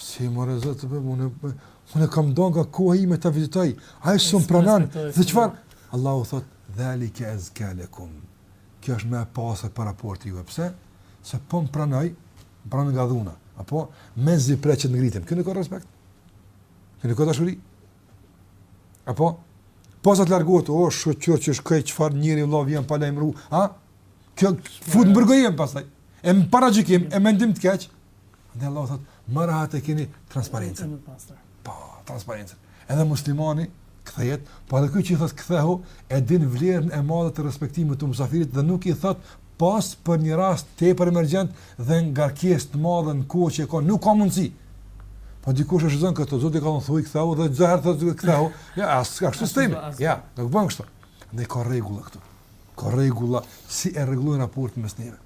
Si more, thotë, bre, unë, unë kam nda nga koha ime ta vizitoj, ai s'më pranon, dhe çfarë? Allahu thot, dhalike ezka lekum, kjo është më e pastër për raportin tuaj, pse? Se po më pranoi, më pranon nga dhuna, apo me zi pret që të ngrihem, këtu nuk ka respekt, këtu nuk ka dashuri, apo, po sa të largohet, o, shyqyr që shkoi, çfarë njeri vlla vjen pa lajmëru, a? Kjo, fut në përgojim pastaj, e në paragjykim, e mendim të keq, Dhe Allah thot, më rahat e keni transparencën. Po, transparencën. Edhe muslimani kthehet, po edhe ky që thot kthehu, e din vlerën e madhe të respektimit të musafirit dhe nuk i thot pos për një rast tepër emergjent dhe ngarkesë të madhe në kohë që ka, nuk ka mundësi. Po dikush e shfrytëzon këto, Zoti ka thënë thuj, kthehu, dhe gjithë herë thotë kthehu, jo, as s'ka kështu sistemi, jo, nuk bënë kështu. Ne ka rregulla këtu, ka rregulla si e rregullojnë raportin mes neve.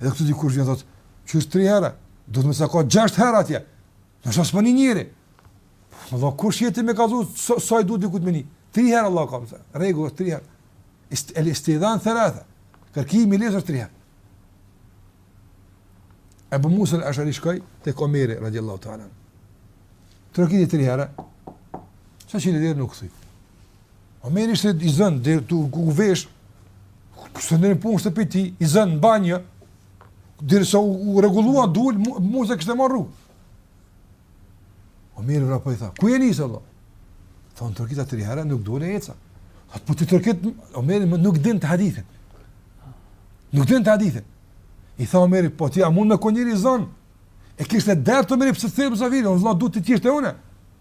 Edhe këtu dikush vjen thotë, qysh tri herë? Do të më sa ka gjashtë herë atje. Do të shponi njëri. Allah kush je ti me kallzu sa, sa, sa i duhet dikut me ni. Tri herë Allah ka thënë. Rregull tri herë. El istidhan thalatha. Kërkimi i lejes tri herë. Ebu Musa el-Eshari shkoi tek Omeri radiallahu ta'ala. Trokiti tri herë. S'e çeli derën, nuk doli. Omeri ishte i zënë, dhe të ku vesh, ishte në një punë shtëpie, i zënë në banjë, dhe sa u, u rregullua dul, Mu, Musa kishte e marru. Omeri vrapoi, i tha, ku je nisë, vlla? Tha unë trokita tri herë, nuk dule e eca. Tha po të trokit, Omeri nuk dinte hadithin. Nuk dinte hadithin. I tha Omeri, po ti a mund me kon njeri i zënë, E kishte dert Omeri, pse të thirrë musafirin, o vlla, du të jesh te unë.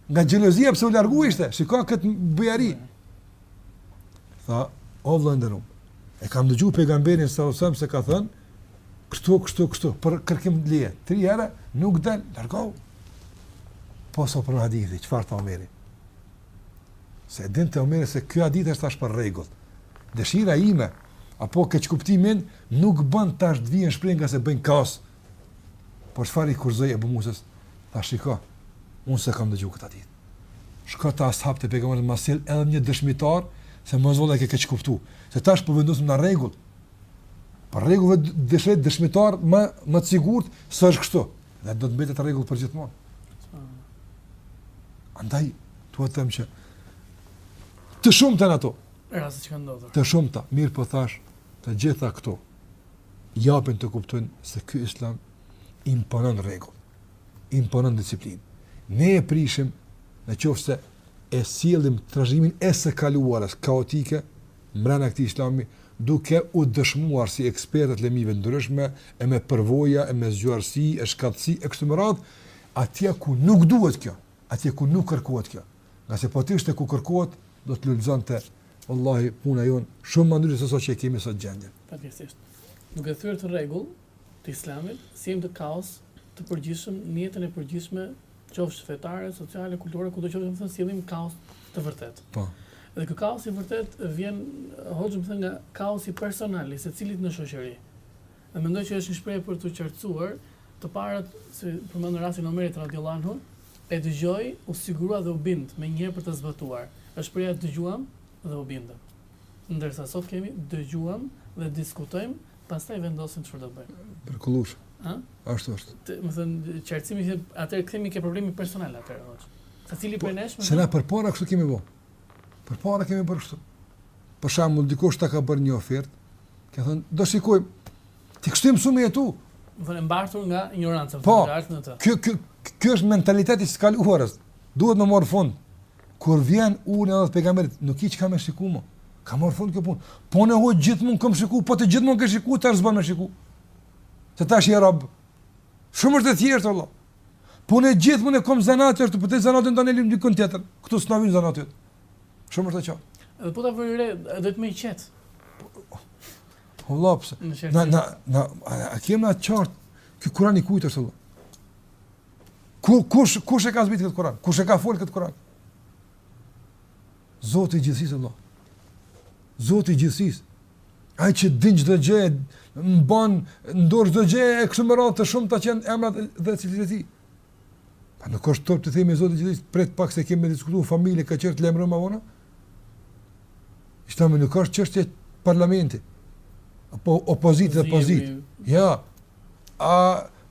Nga xhelozia pse u largu ishte, shiko këtë bujari. Tha, o vlla i nderum, e kam dëgju pejgamberin sa usem se ka thënë, kështu, kështu, kështu, për kërkim të lejes. Tri herë, nuk del, largohu. Po sa për hadithin, çfarë tha Omeri? Se dinte Omeri se ky hadith është tash për regull. Dëshira ime, apo keqkuptimi, nuk bën tash të vijnë në shprehje ngase bëjnë kaos Por çfarë i kërkoi Ebu Musës? Tha, shiko, unë s'e kam dëgju këtë hadith. Shko te ashabët e pejgamberit, ma sill edhe një dëshmitar se mos vallë e ke keqkuptu. Se tash po vendosim një rregull. Për rregull duhet dëshmitar më, më të sigurt se është kështu. Dhe do të mbetet regull përgjithmonë. Andaj, dua të them që të shumta janë ato. Të shumta, mirëpo thash të gjitha këto. japin të kuptojnë se ky islam imponon rregull, imponon disiplinë. Ne e prishim në qoftë se e sjellim trashëgiminë e së kaluarës kaotike mbrenda këtij islami, duke u dëshmuar si ekspertë të lëmive të ndryshme, e me përvoja, e me zgjuarësi, e shkathtësi, e kështu me radhë, atje ku nuk duhet kjo, atje ku nuk kërkohet kjo. Ngase po të ishte ku kërkohet, do të lulëzonte, vallahi, puna jonë, shumë më ndryshe se sa që e kemi sot gjendjen. Fatkeqësisht, duke thyer atë rregull të Islamit, sjellim atë kaos të përgjithshëm në jetën e përgjithshme qoftë fetare, sociale, kulturore, kudo qoftë, domethënë sjellim kaos të vërtetë. Po. Dhe ky kaos i vërtetë vjen hoxhë me thënë nga kaosi personal i secilit në shoqëri. Dhe mendoj që është një shprehje për të qartësuar të parët, siç përmendëm rastin e Omerit radhiyallahu anhu, e dëgjoi, u sigurua dhe u bind menjëherë për të zbatuar. Është shprehja dëgjuam dhe u bindëm. Ndërsa sot kemi dëgjojmë dhe diskutojmë, pastaj vendosim çfarë do të bëjmë. Mrekullueshëm. Ëh? Ashtu është. Do me thënë qartësimi që atëherë kthehemi te problemi personal atëherë hoxh. Secili po, prej nesh më Se na përpara kështu kemi bë. Përpara kemi bërë kështu. Për shembull, dikush ta ka bërë një ofertë, ka thënë, "Do shikojmë ti kështu më shumë jetu." Do të thotë mbartur nga injoranca, po, të ardhmë në të. Ky ky ky është mentaliteti i së kaluarës. Duhet me marr fund. Kur vjen urdhri i Allahut pejgamberit, nuk ki çka me shiku më. Ka marr fund kjo punë. Po ne hoxh gjithmonë kam shikuar, po ti gjithmonë ke shikuar tash s'bën me shikuar. Se tash je rob. Shumë është e thjeshtë Allah. Po ne gjithmonë kam zanat është po ti zanatin tënd line dikund tjetër. Ktu s'na vjen zanati yt. Shumë është e qartë. Edhe po ta vëri re, do të më i qet. Allah pse? Na na na a kemi të qartë. Ky Kurani kujt është Allah? Kush, kush, kush e ka zbrit këtë Kur'an? Kush e ka folë këtë Kur'an? Zoti i gjithësisë, Allah. Zoti i gjithësisë. Ai që din çdo gjë, mban n'dorë çdo gjë e kështu me radhë të shumta janë emrat dhe cilësitë e tij. Pra nuk është top të themi Zoti i gjithësisë, prit pak se kemi me diskutuar n'familje, të lajmëroj më vonë. Çështja nuk është çështje parlamenti. Apo opozitë dhe pozitë. Ja, A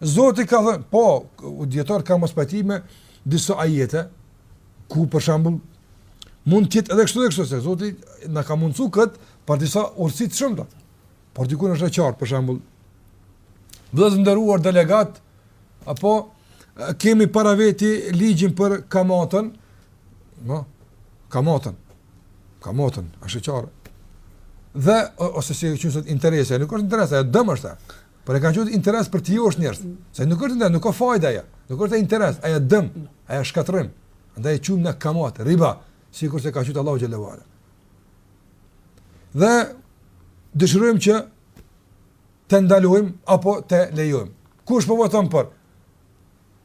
Zoti ka thënë, po, te dijetarët ka mospajtime, disa ajete, ku për shembull, mund t'jetë edhe kështu edhe kështu, se Zoti na ka mundësu këtë, për disa urtësi të shumta. Por dikur është e qartë, për shembull, vëllezër të nderuar delegatë, apo, kemi para veti ligjin për kamatën, no, kamatën, kamatën, është e qartë, dhe, ose si e quajnë sot interes, nuk është interes, ajo dëm është ajo, por e kanë quajt interes për t'i josh njerëzit, se nuk është interes, nuk ka fajde ajo, nuk është ajo interes, ajo dëm, ajo shkatërrim, andaj e quajmë ne kamatë, riba, sikurse e ka quajt Allahu Xhelle ve ala. Dhe, dëshirojmë që ta ndalojmë, apo ta lejojmë. Kush po voton për?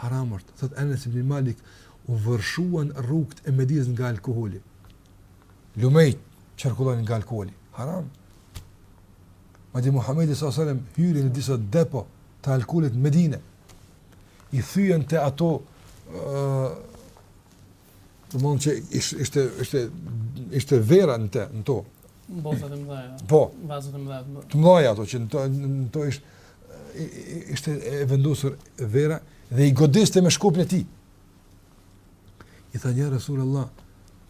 haram është, thotë Enes ibn Malik, u vërshuan rrugët e Medinës nga alkooli. Lumenj qarkullonin nga alkooli. Haram. Madje Muhamedi sallallahu alajhi wasallam hyri në disa depo të alkoolit në Medinë. I thyente ato ë Do me thënë që ishte ishte ishte vera në të, në to. Bota të mëdha. Po. Vazo të mëdha. Të mëdha ato që në to në to ishte ishte e vendosur vera dhe i godiste me shkopin e tij. I thanë ja Resulallah,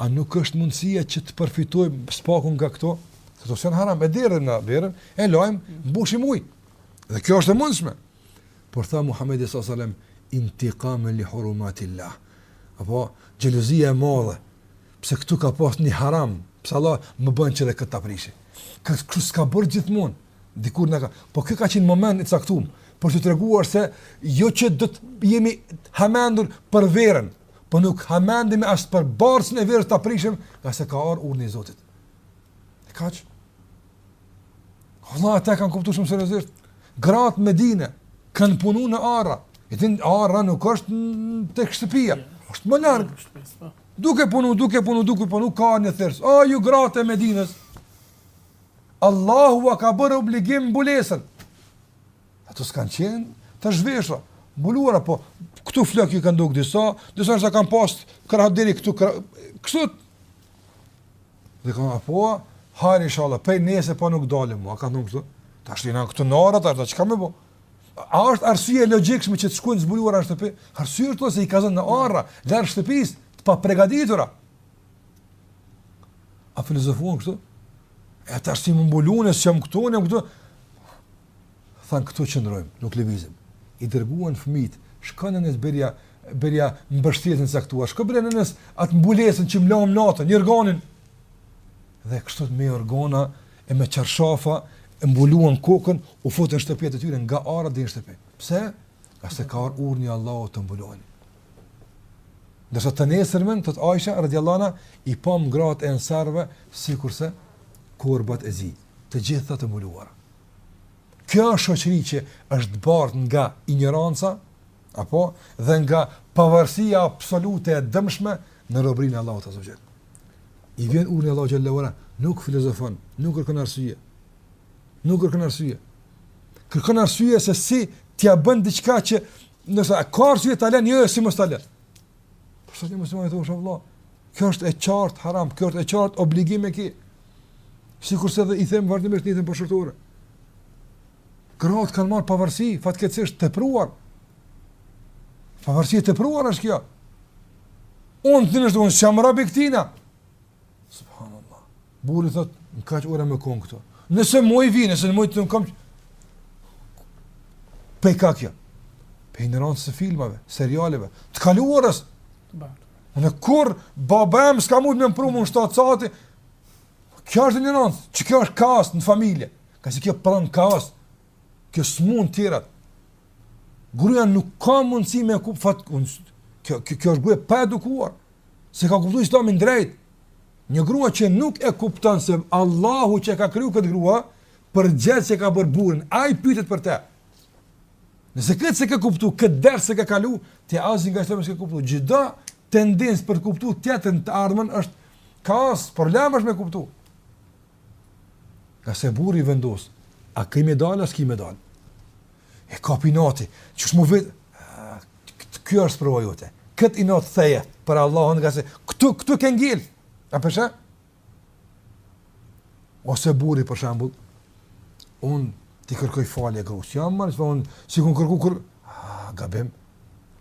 a nuk është mundësia që të përfitojmë së paku nga këto? Se këto s'janë haram, e derdhim verën, e lajmë, mbushim ujë. Dhe kjo është e mundshme. Por tha Muhammedi s.a.s. Intikamen li hurumatillah. Apo, xhelozia e madhe, pse këtu ka pa një haram, pse Allah e bën që edhe këtë ta prishi. Kështu s'ka bërë gjithmonë, dikur ka, po ky ka qenë moment i caktum, për të treguar se jo që do të jemi hamendur për verën, po nuk hamendime as për bardakun e verës ta prishim, ngase ka ardh urdhri i Zotit. E kaq? Allah, ata e kanë kuptuar shumë seriozisht. Gratë në Medine, kanë punu në ara. Edhe ara nuk është tek shtëpia, është më larg. Po. Duke punu, duke punu, duke punu, kalon një thirrës. O, ju gratë e Medinës. Allahu ua ka bërë obligim mbulesën. Ato s'kanë qenë të zhveshura. Mbuluara, po, këtu flokët u kanë dukë disa, disa ndoshta kanë pasë krahët deri këtu krahët, kështu. Dhe a kanë thënë po, hajr inshallah, prej nesër po nuk dalim mo, a kanë thonë kështu? Tash jena këtu n'ara, tash çka me bo? A është arsye e logjikshme që të shkojnë zbuluar në shtëpi? Arsye është se i ka zënë në ara, larg shtëpisë, të papregatitura. A filozofuan kështu? E tash si me u mbulu ne, si jem këtu, ne jem këtu. Thanë këtu qëndrojmë, nuk lëvizim. I dërguan fëmijët, shko nënës bjerja, bjerja mbështjellësen e caktuar, shko bjerja nënës atë mbulesën që mlohem natën, jorganin. Dhe kështu me jorgana e me çarshafa e mbuluan kokën, u futën në shtëpitë e tyre nga ara deri në shtëpi. Pse? Ngase ka ardh urdhri i Allahut të mbulohen. Dërsa të nesërmen, thotë Aisha, radijallahu anha, i pam gratë e ensarëve, sikurse korbat e zi, të gjitha të mbuluara. Kjo është shoqëri që është bart nga injoranca, apo dhe nga pavarësia absolute e dëmshme në robërinë e Allahut azze ve xhel. I vjen urdhri i Allahut xhel-le ve ala, nuk filozofon, nuk kërkon arsye. Nuk kërkon arsye. Kërkon arsye se si ta bën diçka që nëse ka arsye ta lënë, jo, jo si mos ta lënë. Për sa një muslimani i thua, vallah, kjo është e qartë haram, kjo është e qartë obligim e ke, sikurse dhe i them vazhdimisht nijetin për shkurore. Gratë kanë marrë pavarësi, fatkeqësisht tepruar. Pavarësi e tepruar është kjo. Unë tani ashtu, unë s'jam robi i këtina. Subhanallah. Burri thot, në kaq ora me kon këtu. Nëse muj vi, nëse muj të kom. Pse ka kjo? Prej ndikimit të filmave, serialeve, të kaluarës. Ba. Dikur baba jem s'ka mund me m'pru në shtatë sati. Kjo është ndron, që kjo është kaos në familje. Ka si kjo pran kaos. Kjo s'mund tjetër. Gruja nuk ka mundësi me kup fat kjo kjo, kjo është gru e paedukuar. Se ka kuptu islamin drejt. Një grua që nuk e kupton se Allahu që ka kriju këtë grua, përgjegjës ka bërë burrin, ai pytet për te. Nëse këtë se ka kuptu, këtë derë se ka kalu, asgjë nga islami se ka kuptu. Çdo tendencë për të kuptu tjetrën të ardhmen është kaos, problem është me kuptu. Nga se burri vendos, a ki me dalë, a s'ki me dalë. E kap inati, qysh mu vetë, kjo është sprova jote. Këtë inat theje për Allahun, nga se këtu, këtu ke ngel. A përshë? Ose burri, për shambull, unë t'i kërkoj falje gruas. Jo, more, unë s'i kam kërku kurrë, a, gabim.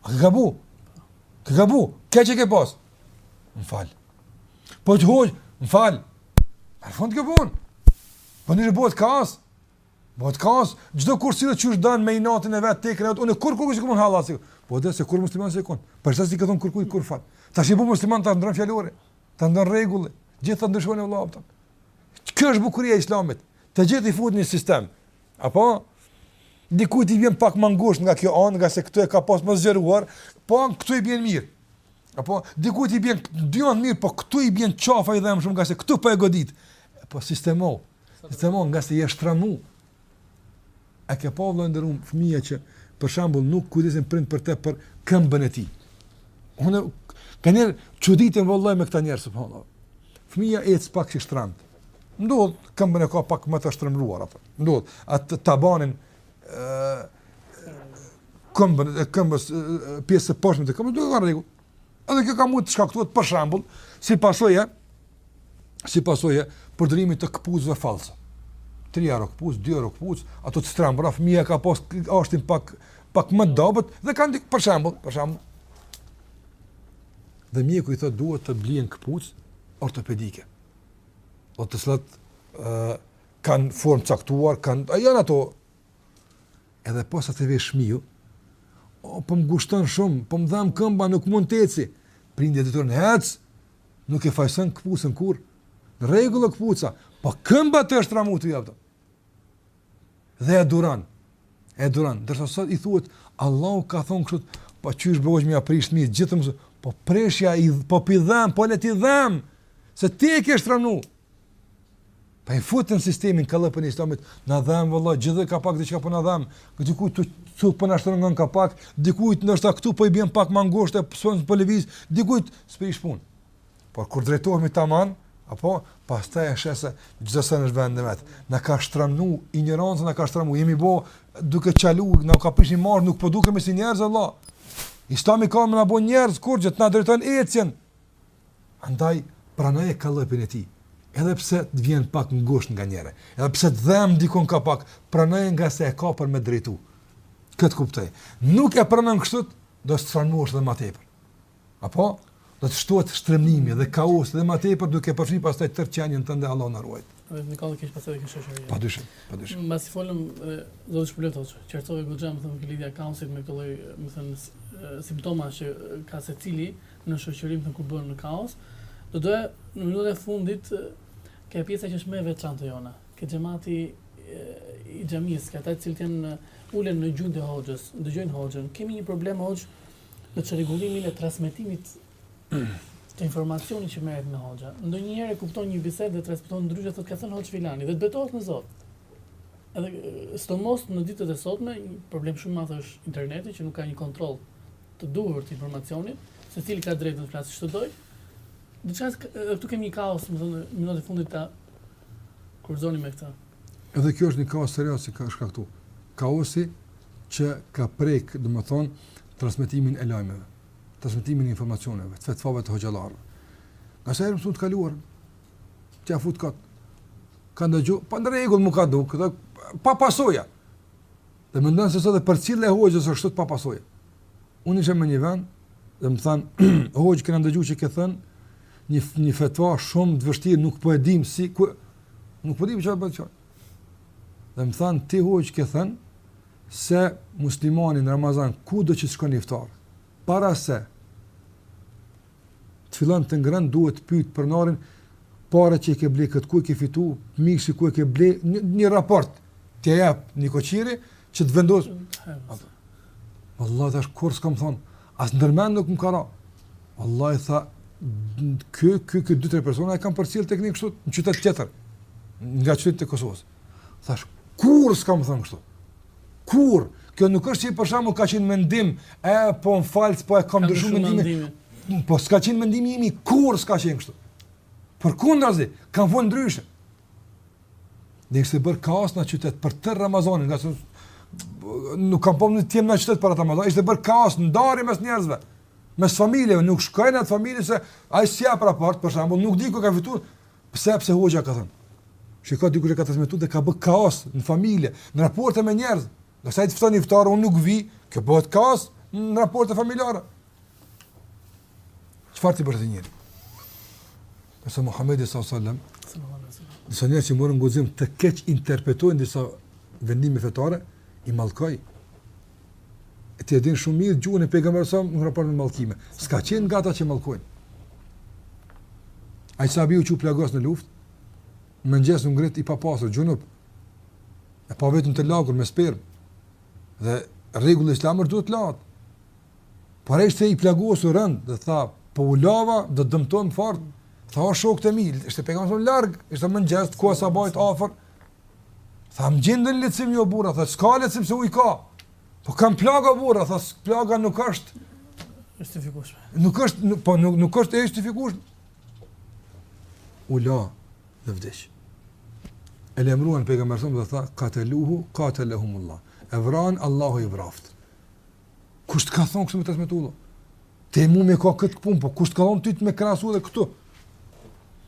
A ke gabu? Ke gabu. Keq e ke pas. Më fal. Po thoj, më fal, a fund ke punë, po ne bëhet kaos, bëhet kaos, çdokush dhe që është dan me inatin e vet, tekën e vet, unë kur kur kërë që këmë në halat, po dhe se kurrë musliman s'je kon, për çata s'i ke thon kërkuj kurrë fal, tash je bo musliman të ndrron fjalori, të ndrron rregulli, gjithë të ndryshojnë e vlla. Kjo është bukuria e islamit, të gjithë i fut në sistem, apo, dikujt i vjen pak ngusht nga kjo anë, nga se këtu e ka pas më të zgjeruar, po këtu i bën mirë. Apo dikujt i bën diku mirë, po këtu i bën qafa i dhemb shumë nga se këtu po e godit. Po sistemo. Sistemo nga se je shtrembu. A ke pa vëlla i nderum fëmijë që për shembull nuk kujdeset prindi për të për këmbën e tij. Unë po çuditem vëlla me këta njerëz subhanallahu. Fëmija ecë pak si shtrembër. Ndodh, këmbën e ka pak më të shtrembër, apo ndodh, atë tabanin, uh, këmbën e këmbës pjesën e poshtme të këmbës nuk e ka në rregull. Edhe kjo ka mund të shkaktohet për shembull si pasojë si pasojë e përdorimit të këpucëve fallse. 3 euro këpucë, 2 euro këpucë, ato të shtrembra fëmia ka pas ashtin pak pak më të dobët dhe ka ndiku për shembull, për shembull. Dhe mjeku i thotë duhet të blihen këpucë ortopedike. Do të thotë ë kanë formë të caktuar, kanë janë ato Edhe posa t'i vesh fëmiju, o, po më ngushton shumë, po më dhemb këmba, nuk mund të eci. Prindi e detyron, hec, nuk e fajson këpucën kurrë, në rregull këpuca, po këmba t'u shtrembu të jabdo. Dhe e duran, e duran, dërsa sot i thuet, Allahu ka thonë kështu, po qysh bëgoj me aprish të mirë, gjithëm, po preshja, i, po pidhem, po le t'i dhemb, se ti e ke shtrembu, Pa e futën sistemin kallëpin e islamit, na dhemb, vallah, gjithë ka pak diçka po na dhemb, diku të thu po na shtrëngon ka pak, diku ndoshta këtu po i bjen pak ma ngusht e pësojnë po po lëviz, diku s'prish punë. Por kur drejtohemi tamam, apo, pastaj e sheh se gjithë sen është vendin e vet, na ka shtramnu, injoranca na ka shtramnu, jemi bo duke çalu, na ka prish, jemi marrë, nuk po dukemi si njerëz, vallah. Islami ka me na bo njerëz, kur gjithë, na drejton ecjen, Andaj pranoje kallëpin e tij, edhe pse të vjen pak ngushtë nganjëherë, edhe pse të dhemb dikun ka pak, pranoje ngase e ka për me të drejtu. Këtë kuptoje. Nuk e pranon kështu, do të shtramnohesh edhe më tepër. Apo do të shtohet shtremnimi dhe kaosi edhe më tepër duke përfshirë pastaj tërë qenien tënde Allahu na ruajtë. Po na kallëpi i keq pastaj i keq te shoqëria. Pa dyshim, pa dyshim. Mbasi folëm dhe do të shpëlojë thotë. Qartësove goxha domethënë që lidhja e kaosit me këtë lloj, domethënë simptoma që ka secili në shoqëri domethënë kur bëhen në kaos. Do doja në minutën e fundit kjo pjesa që është më e veçantë jona. Te xhemati i xhamisë, te ata të cilët janë ulen në gjunjë të hoxhës, dëgjojnë hoxhën. Kemi një problem hoxhë në çrregullimin e transmetimit Të informacionit që merret nga Hoxha, ndonjëherë e kupton një bisedë dhe transmeton ndryshe, thotë ka thënë Hoxhë Filani dhe të betohet në Zot. Edhe sidomos në ditët e sotme, një problem shumë madh është interneti që nuk ka një kontroll të duhur të informacionit, secili ka të drejtën të flasë ç'të dojë. Diçka këtu kemi një kaos, domethënë, minutat e fundit ta kurorëzojmë me këtë. Edhe kjo është një kaos serioz që ka shkaktuar. Kaosi që ka prek, domethonë, transmetimin e lajmeve. transmetimin e informacioneve, të fetvave të hoxhallarëve. Ngase jemi mësu në të kaluarën, që ia fut kot, ka ndëgju, po në rregull m'u ka duk, dhe, pa pasoja. Dhe mendon se sot edhe përcjellja e hoxhës është pa pasoja. Unë isha në një vend, dhe më thanë, hoxhë kena ndëgju që ke thënë, një, një fetva shumë të vështirë, nuk po e dim si, ku, nuk po dim çka bëhet. Dhe më thanë, ti hoxhë ke thënë, se muslimani në Ramazan kudo që të shkon në iftar, para se të fillon të ngrënë duhet të pyet pronarin paret që i ke ble këto ku i ke fitu, mishin ku e ke ble, një, një raport t'ia jap nikoqiri që të vendos. Vallah thash kurrë s'kam thon, as ndërmend nuk më ka ra. Vallahi tha ky ky ky dy tre persona e kanë përcjell tekstin kështu në qytet tjetër nga qytetet e Kosovës. Thash, kurrë s'kam thënë kështu. Kurrë. Kjo nuk është si për shembull ka qenë mendim, e, po më falsh, po e kam ndrrshu mendimin. Po s'ka qenë mendim i imi, kurrë s'ka qenë kështu. Përkundrazi, kam thënë ndryshe. Dhe ishte bërë kaos në qytet për tërë Ramazanin, ngase nuk kam po më të jem në qytet për atë Ramazanin, ishte bërë kaos ndarje mes njerëzve, mes familjeve, nuk shkojnë te ajo familje se ai s'jep raport, për shambull, nuk di ku ka fituar, Pse pse hoxha ka thënë? Shiko dikush e ka transmetuar dhe ka bë kaos në familje, në raporte me njerëz. Thotë ai të fton iftar, unë nuk vi, kjo bëhet kaos në raporte familjare. Çfarë ti bëre njeri? Nëse Muhamedi sallallahu alejhi wasallam, disa njerëz që morën guxim të keqinterpretojnë disa vendime fetare, i mallkoi. ti e din shumë mirë gjuhën e pejgamberit a.s. në raport me mallkime. S'ka qenë nga ata që mallkojnë. Ai sahabiu ç'u plagos në luftë. Në mëngjes u ngrit i papastër xhunub. E pa veten të lagur me spermë. Dhe rregulli i Islamit duhet të lahet. Por ai ishte i plagosur rëndë dhe tha, po u lava do të dëmtohem fort. Tha o shokët e mi, ishte pejgamberi larg, ishte mëngjes, ku sabahu afër, Tha, më gjeni një lehtësim jo burra, tha, s'ka lehtësim se ujë ka. Po kam plaga burra, tha, plaga nuk është... Justifikushme. Nuk është, nuk, po, nuk, nuk është e justifikushme. U la dhe vdiq. E lajmëruan pejgamberin dhe tha, katëluhu, katëlehumullah. E vranë, Allahu i vraftë. Kush të ka thonë kështu me transmetuar? Po? Tha mu m'u duk kjo punë, po kush të ka thonë ty të me krahasu edhe këtu?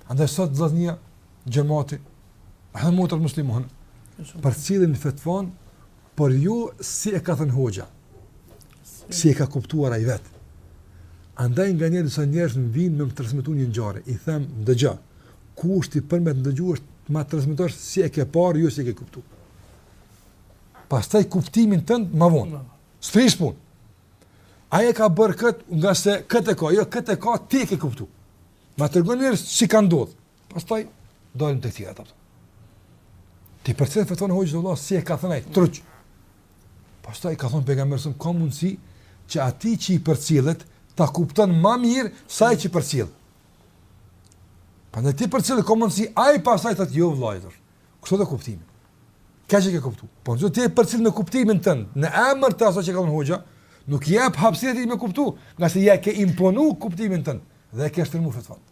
Andaj sot vëllaznia xhamati, edhe motrat muslimane, përcillin fetvan, por jo si e ka thënë hoxha. Si e ka kuptuar ai vet. Andaj nganjëherë disa njerëz më vinë me më transmetuar një ngjarje, i them dëgjo. Kushti për me të dëgjuar është ma transmetosh si e ke parë, jo si e ke kuptuar. pastaj kuptimin tënd më vonë. S'prish punë. Ai e ka bërë kët ngase kët e ka, jo kët e ka ti e ke kuptu. Ma tregon njëherë si ka ndodh. Pastaj dalim tek tjerat ato. Ti përcille fetvan hoxhallarëve si e ka thënë ai troç. Pastaj ka thënë pejgamberi se ka mundsi që ati që i përcillet ta kupton më mirë se ai që përcjell. Prandaj ti përcjell ka mundsi ai pastaj thotë jo vëlla. Kështu është kuptimi. Keq e ke kuptu. Po nëse ti e përcjell me kuptimin tënd, në emër të asaj që ka thënë hoxha, nuk i jep hapësirë atij me kuptu, ngase ja ke imponu kuptimin tënd dhe e ke shtrembëruar fakt.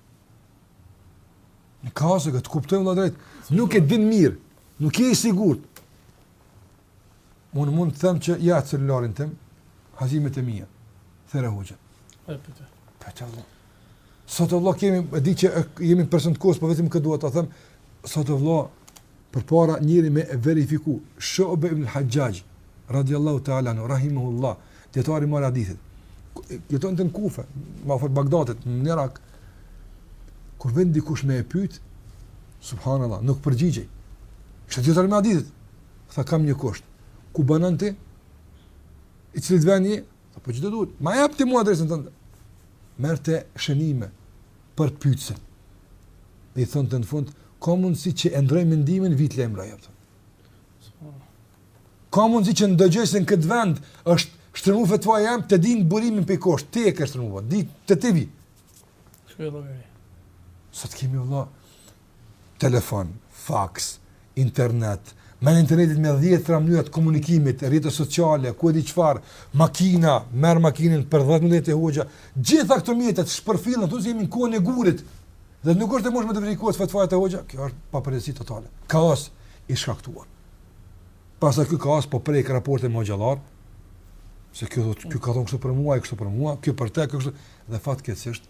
Ne ka nevojë që të kuptojmë vëllai drejt, nuk e din mirë, nuk je i sigurt. Unë mund të them që ja celularin tim, harxhimet e mia, thirre hoxhën. Po pyete. Po çfarë vëllai? Sot vëllai kemi, e di që jemi në presion të kohës, po vetëm këtë dua të them, sot vëllai përpara njeri me e verifiku, Shu'be ibn al-Hajjaj, radiallahu ta'ala anhu, rahimahullah, dijetar i madh i hadithit, jetonte në Kufe, afër Bagdadit, në Irak, kur vinte dikush me e pyt, subhanallah, nuk përgjigjej, ky ishte dijetar i madh i hadithit, tha kam një kusht, ku banon ti, i cilit vend je, Apo çdo duhet, ma jep ti mua adresën tënde. Merrte shënime për pyetësin. Dhe i thonte në fund, ka mundësi që e ndroj mendimin vij lajmëroj, ta jap. Ka mundësi që dëgjoj se në këtë vend është shtrembu fetvaja ime, të din burimin prej ku osht, ti e ke shtrembu, di, të ti vi. Sot kemi vla, telefon, faks, internet, merr internetin me dhjetëra mënyra të komunikimit, rrjete sociale, ku e di çfarë, makina, merr makinën për 10 minuta te hoxha, gjitha këto mjetet shpërfillen, thua se jemi në kohën e gurit. Dhe nuk është e mundshme të verifikohet fetvaja e hoxhës, kjo është papërgjegjësi totale. Kaos i shkaktuar. Pastaj ky kaos po prek raportin me hoxhallarë, se ky thotë, ky ka thonë kështu për mua, kështu për mua, ky për të, kështu dhe fatkeqësisht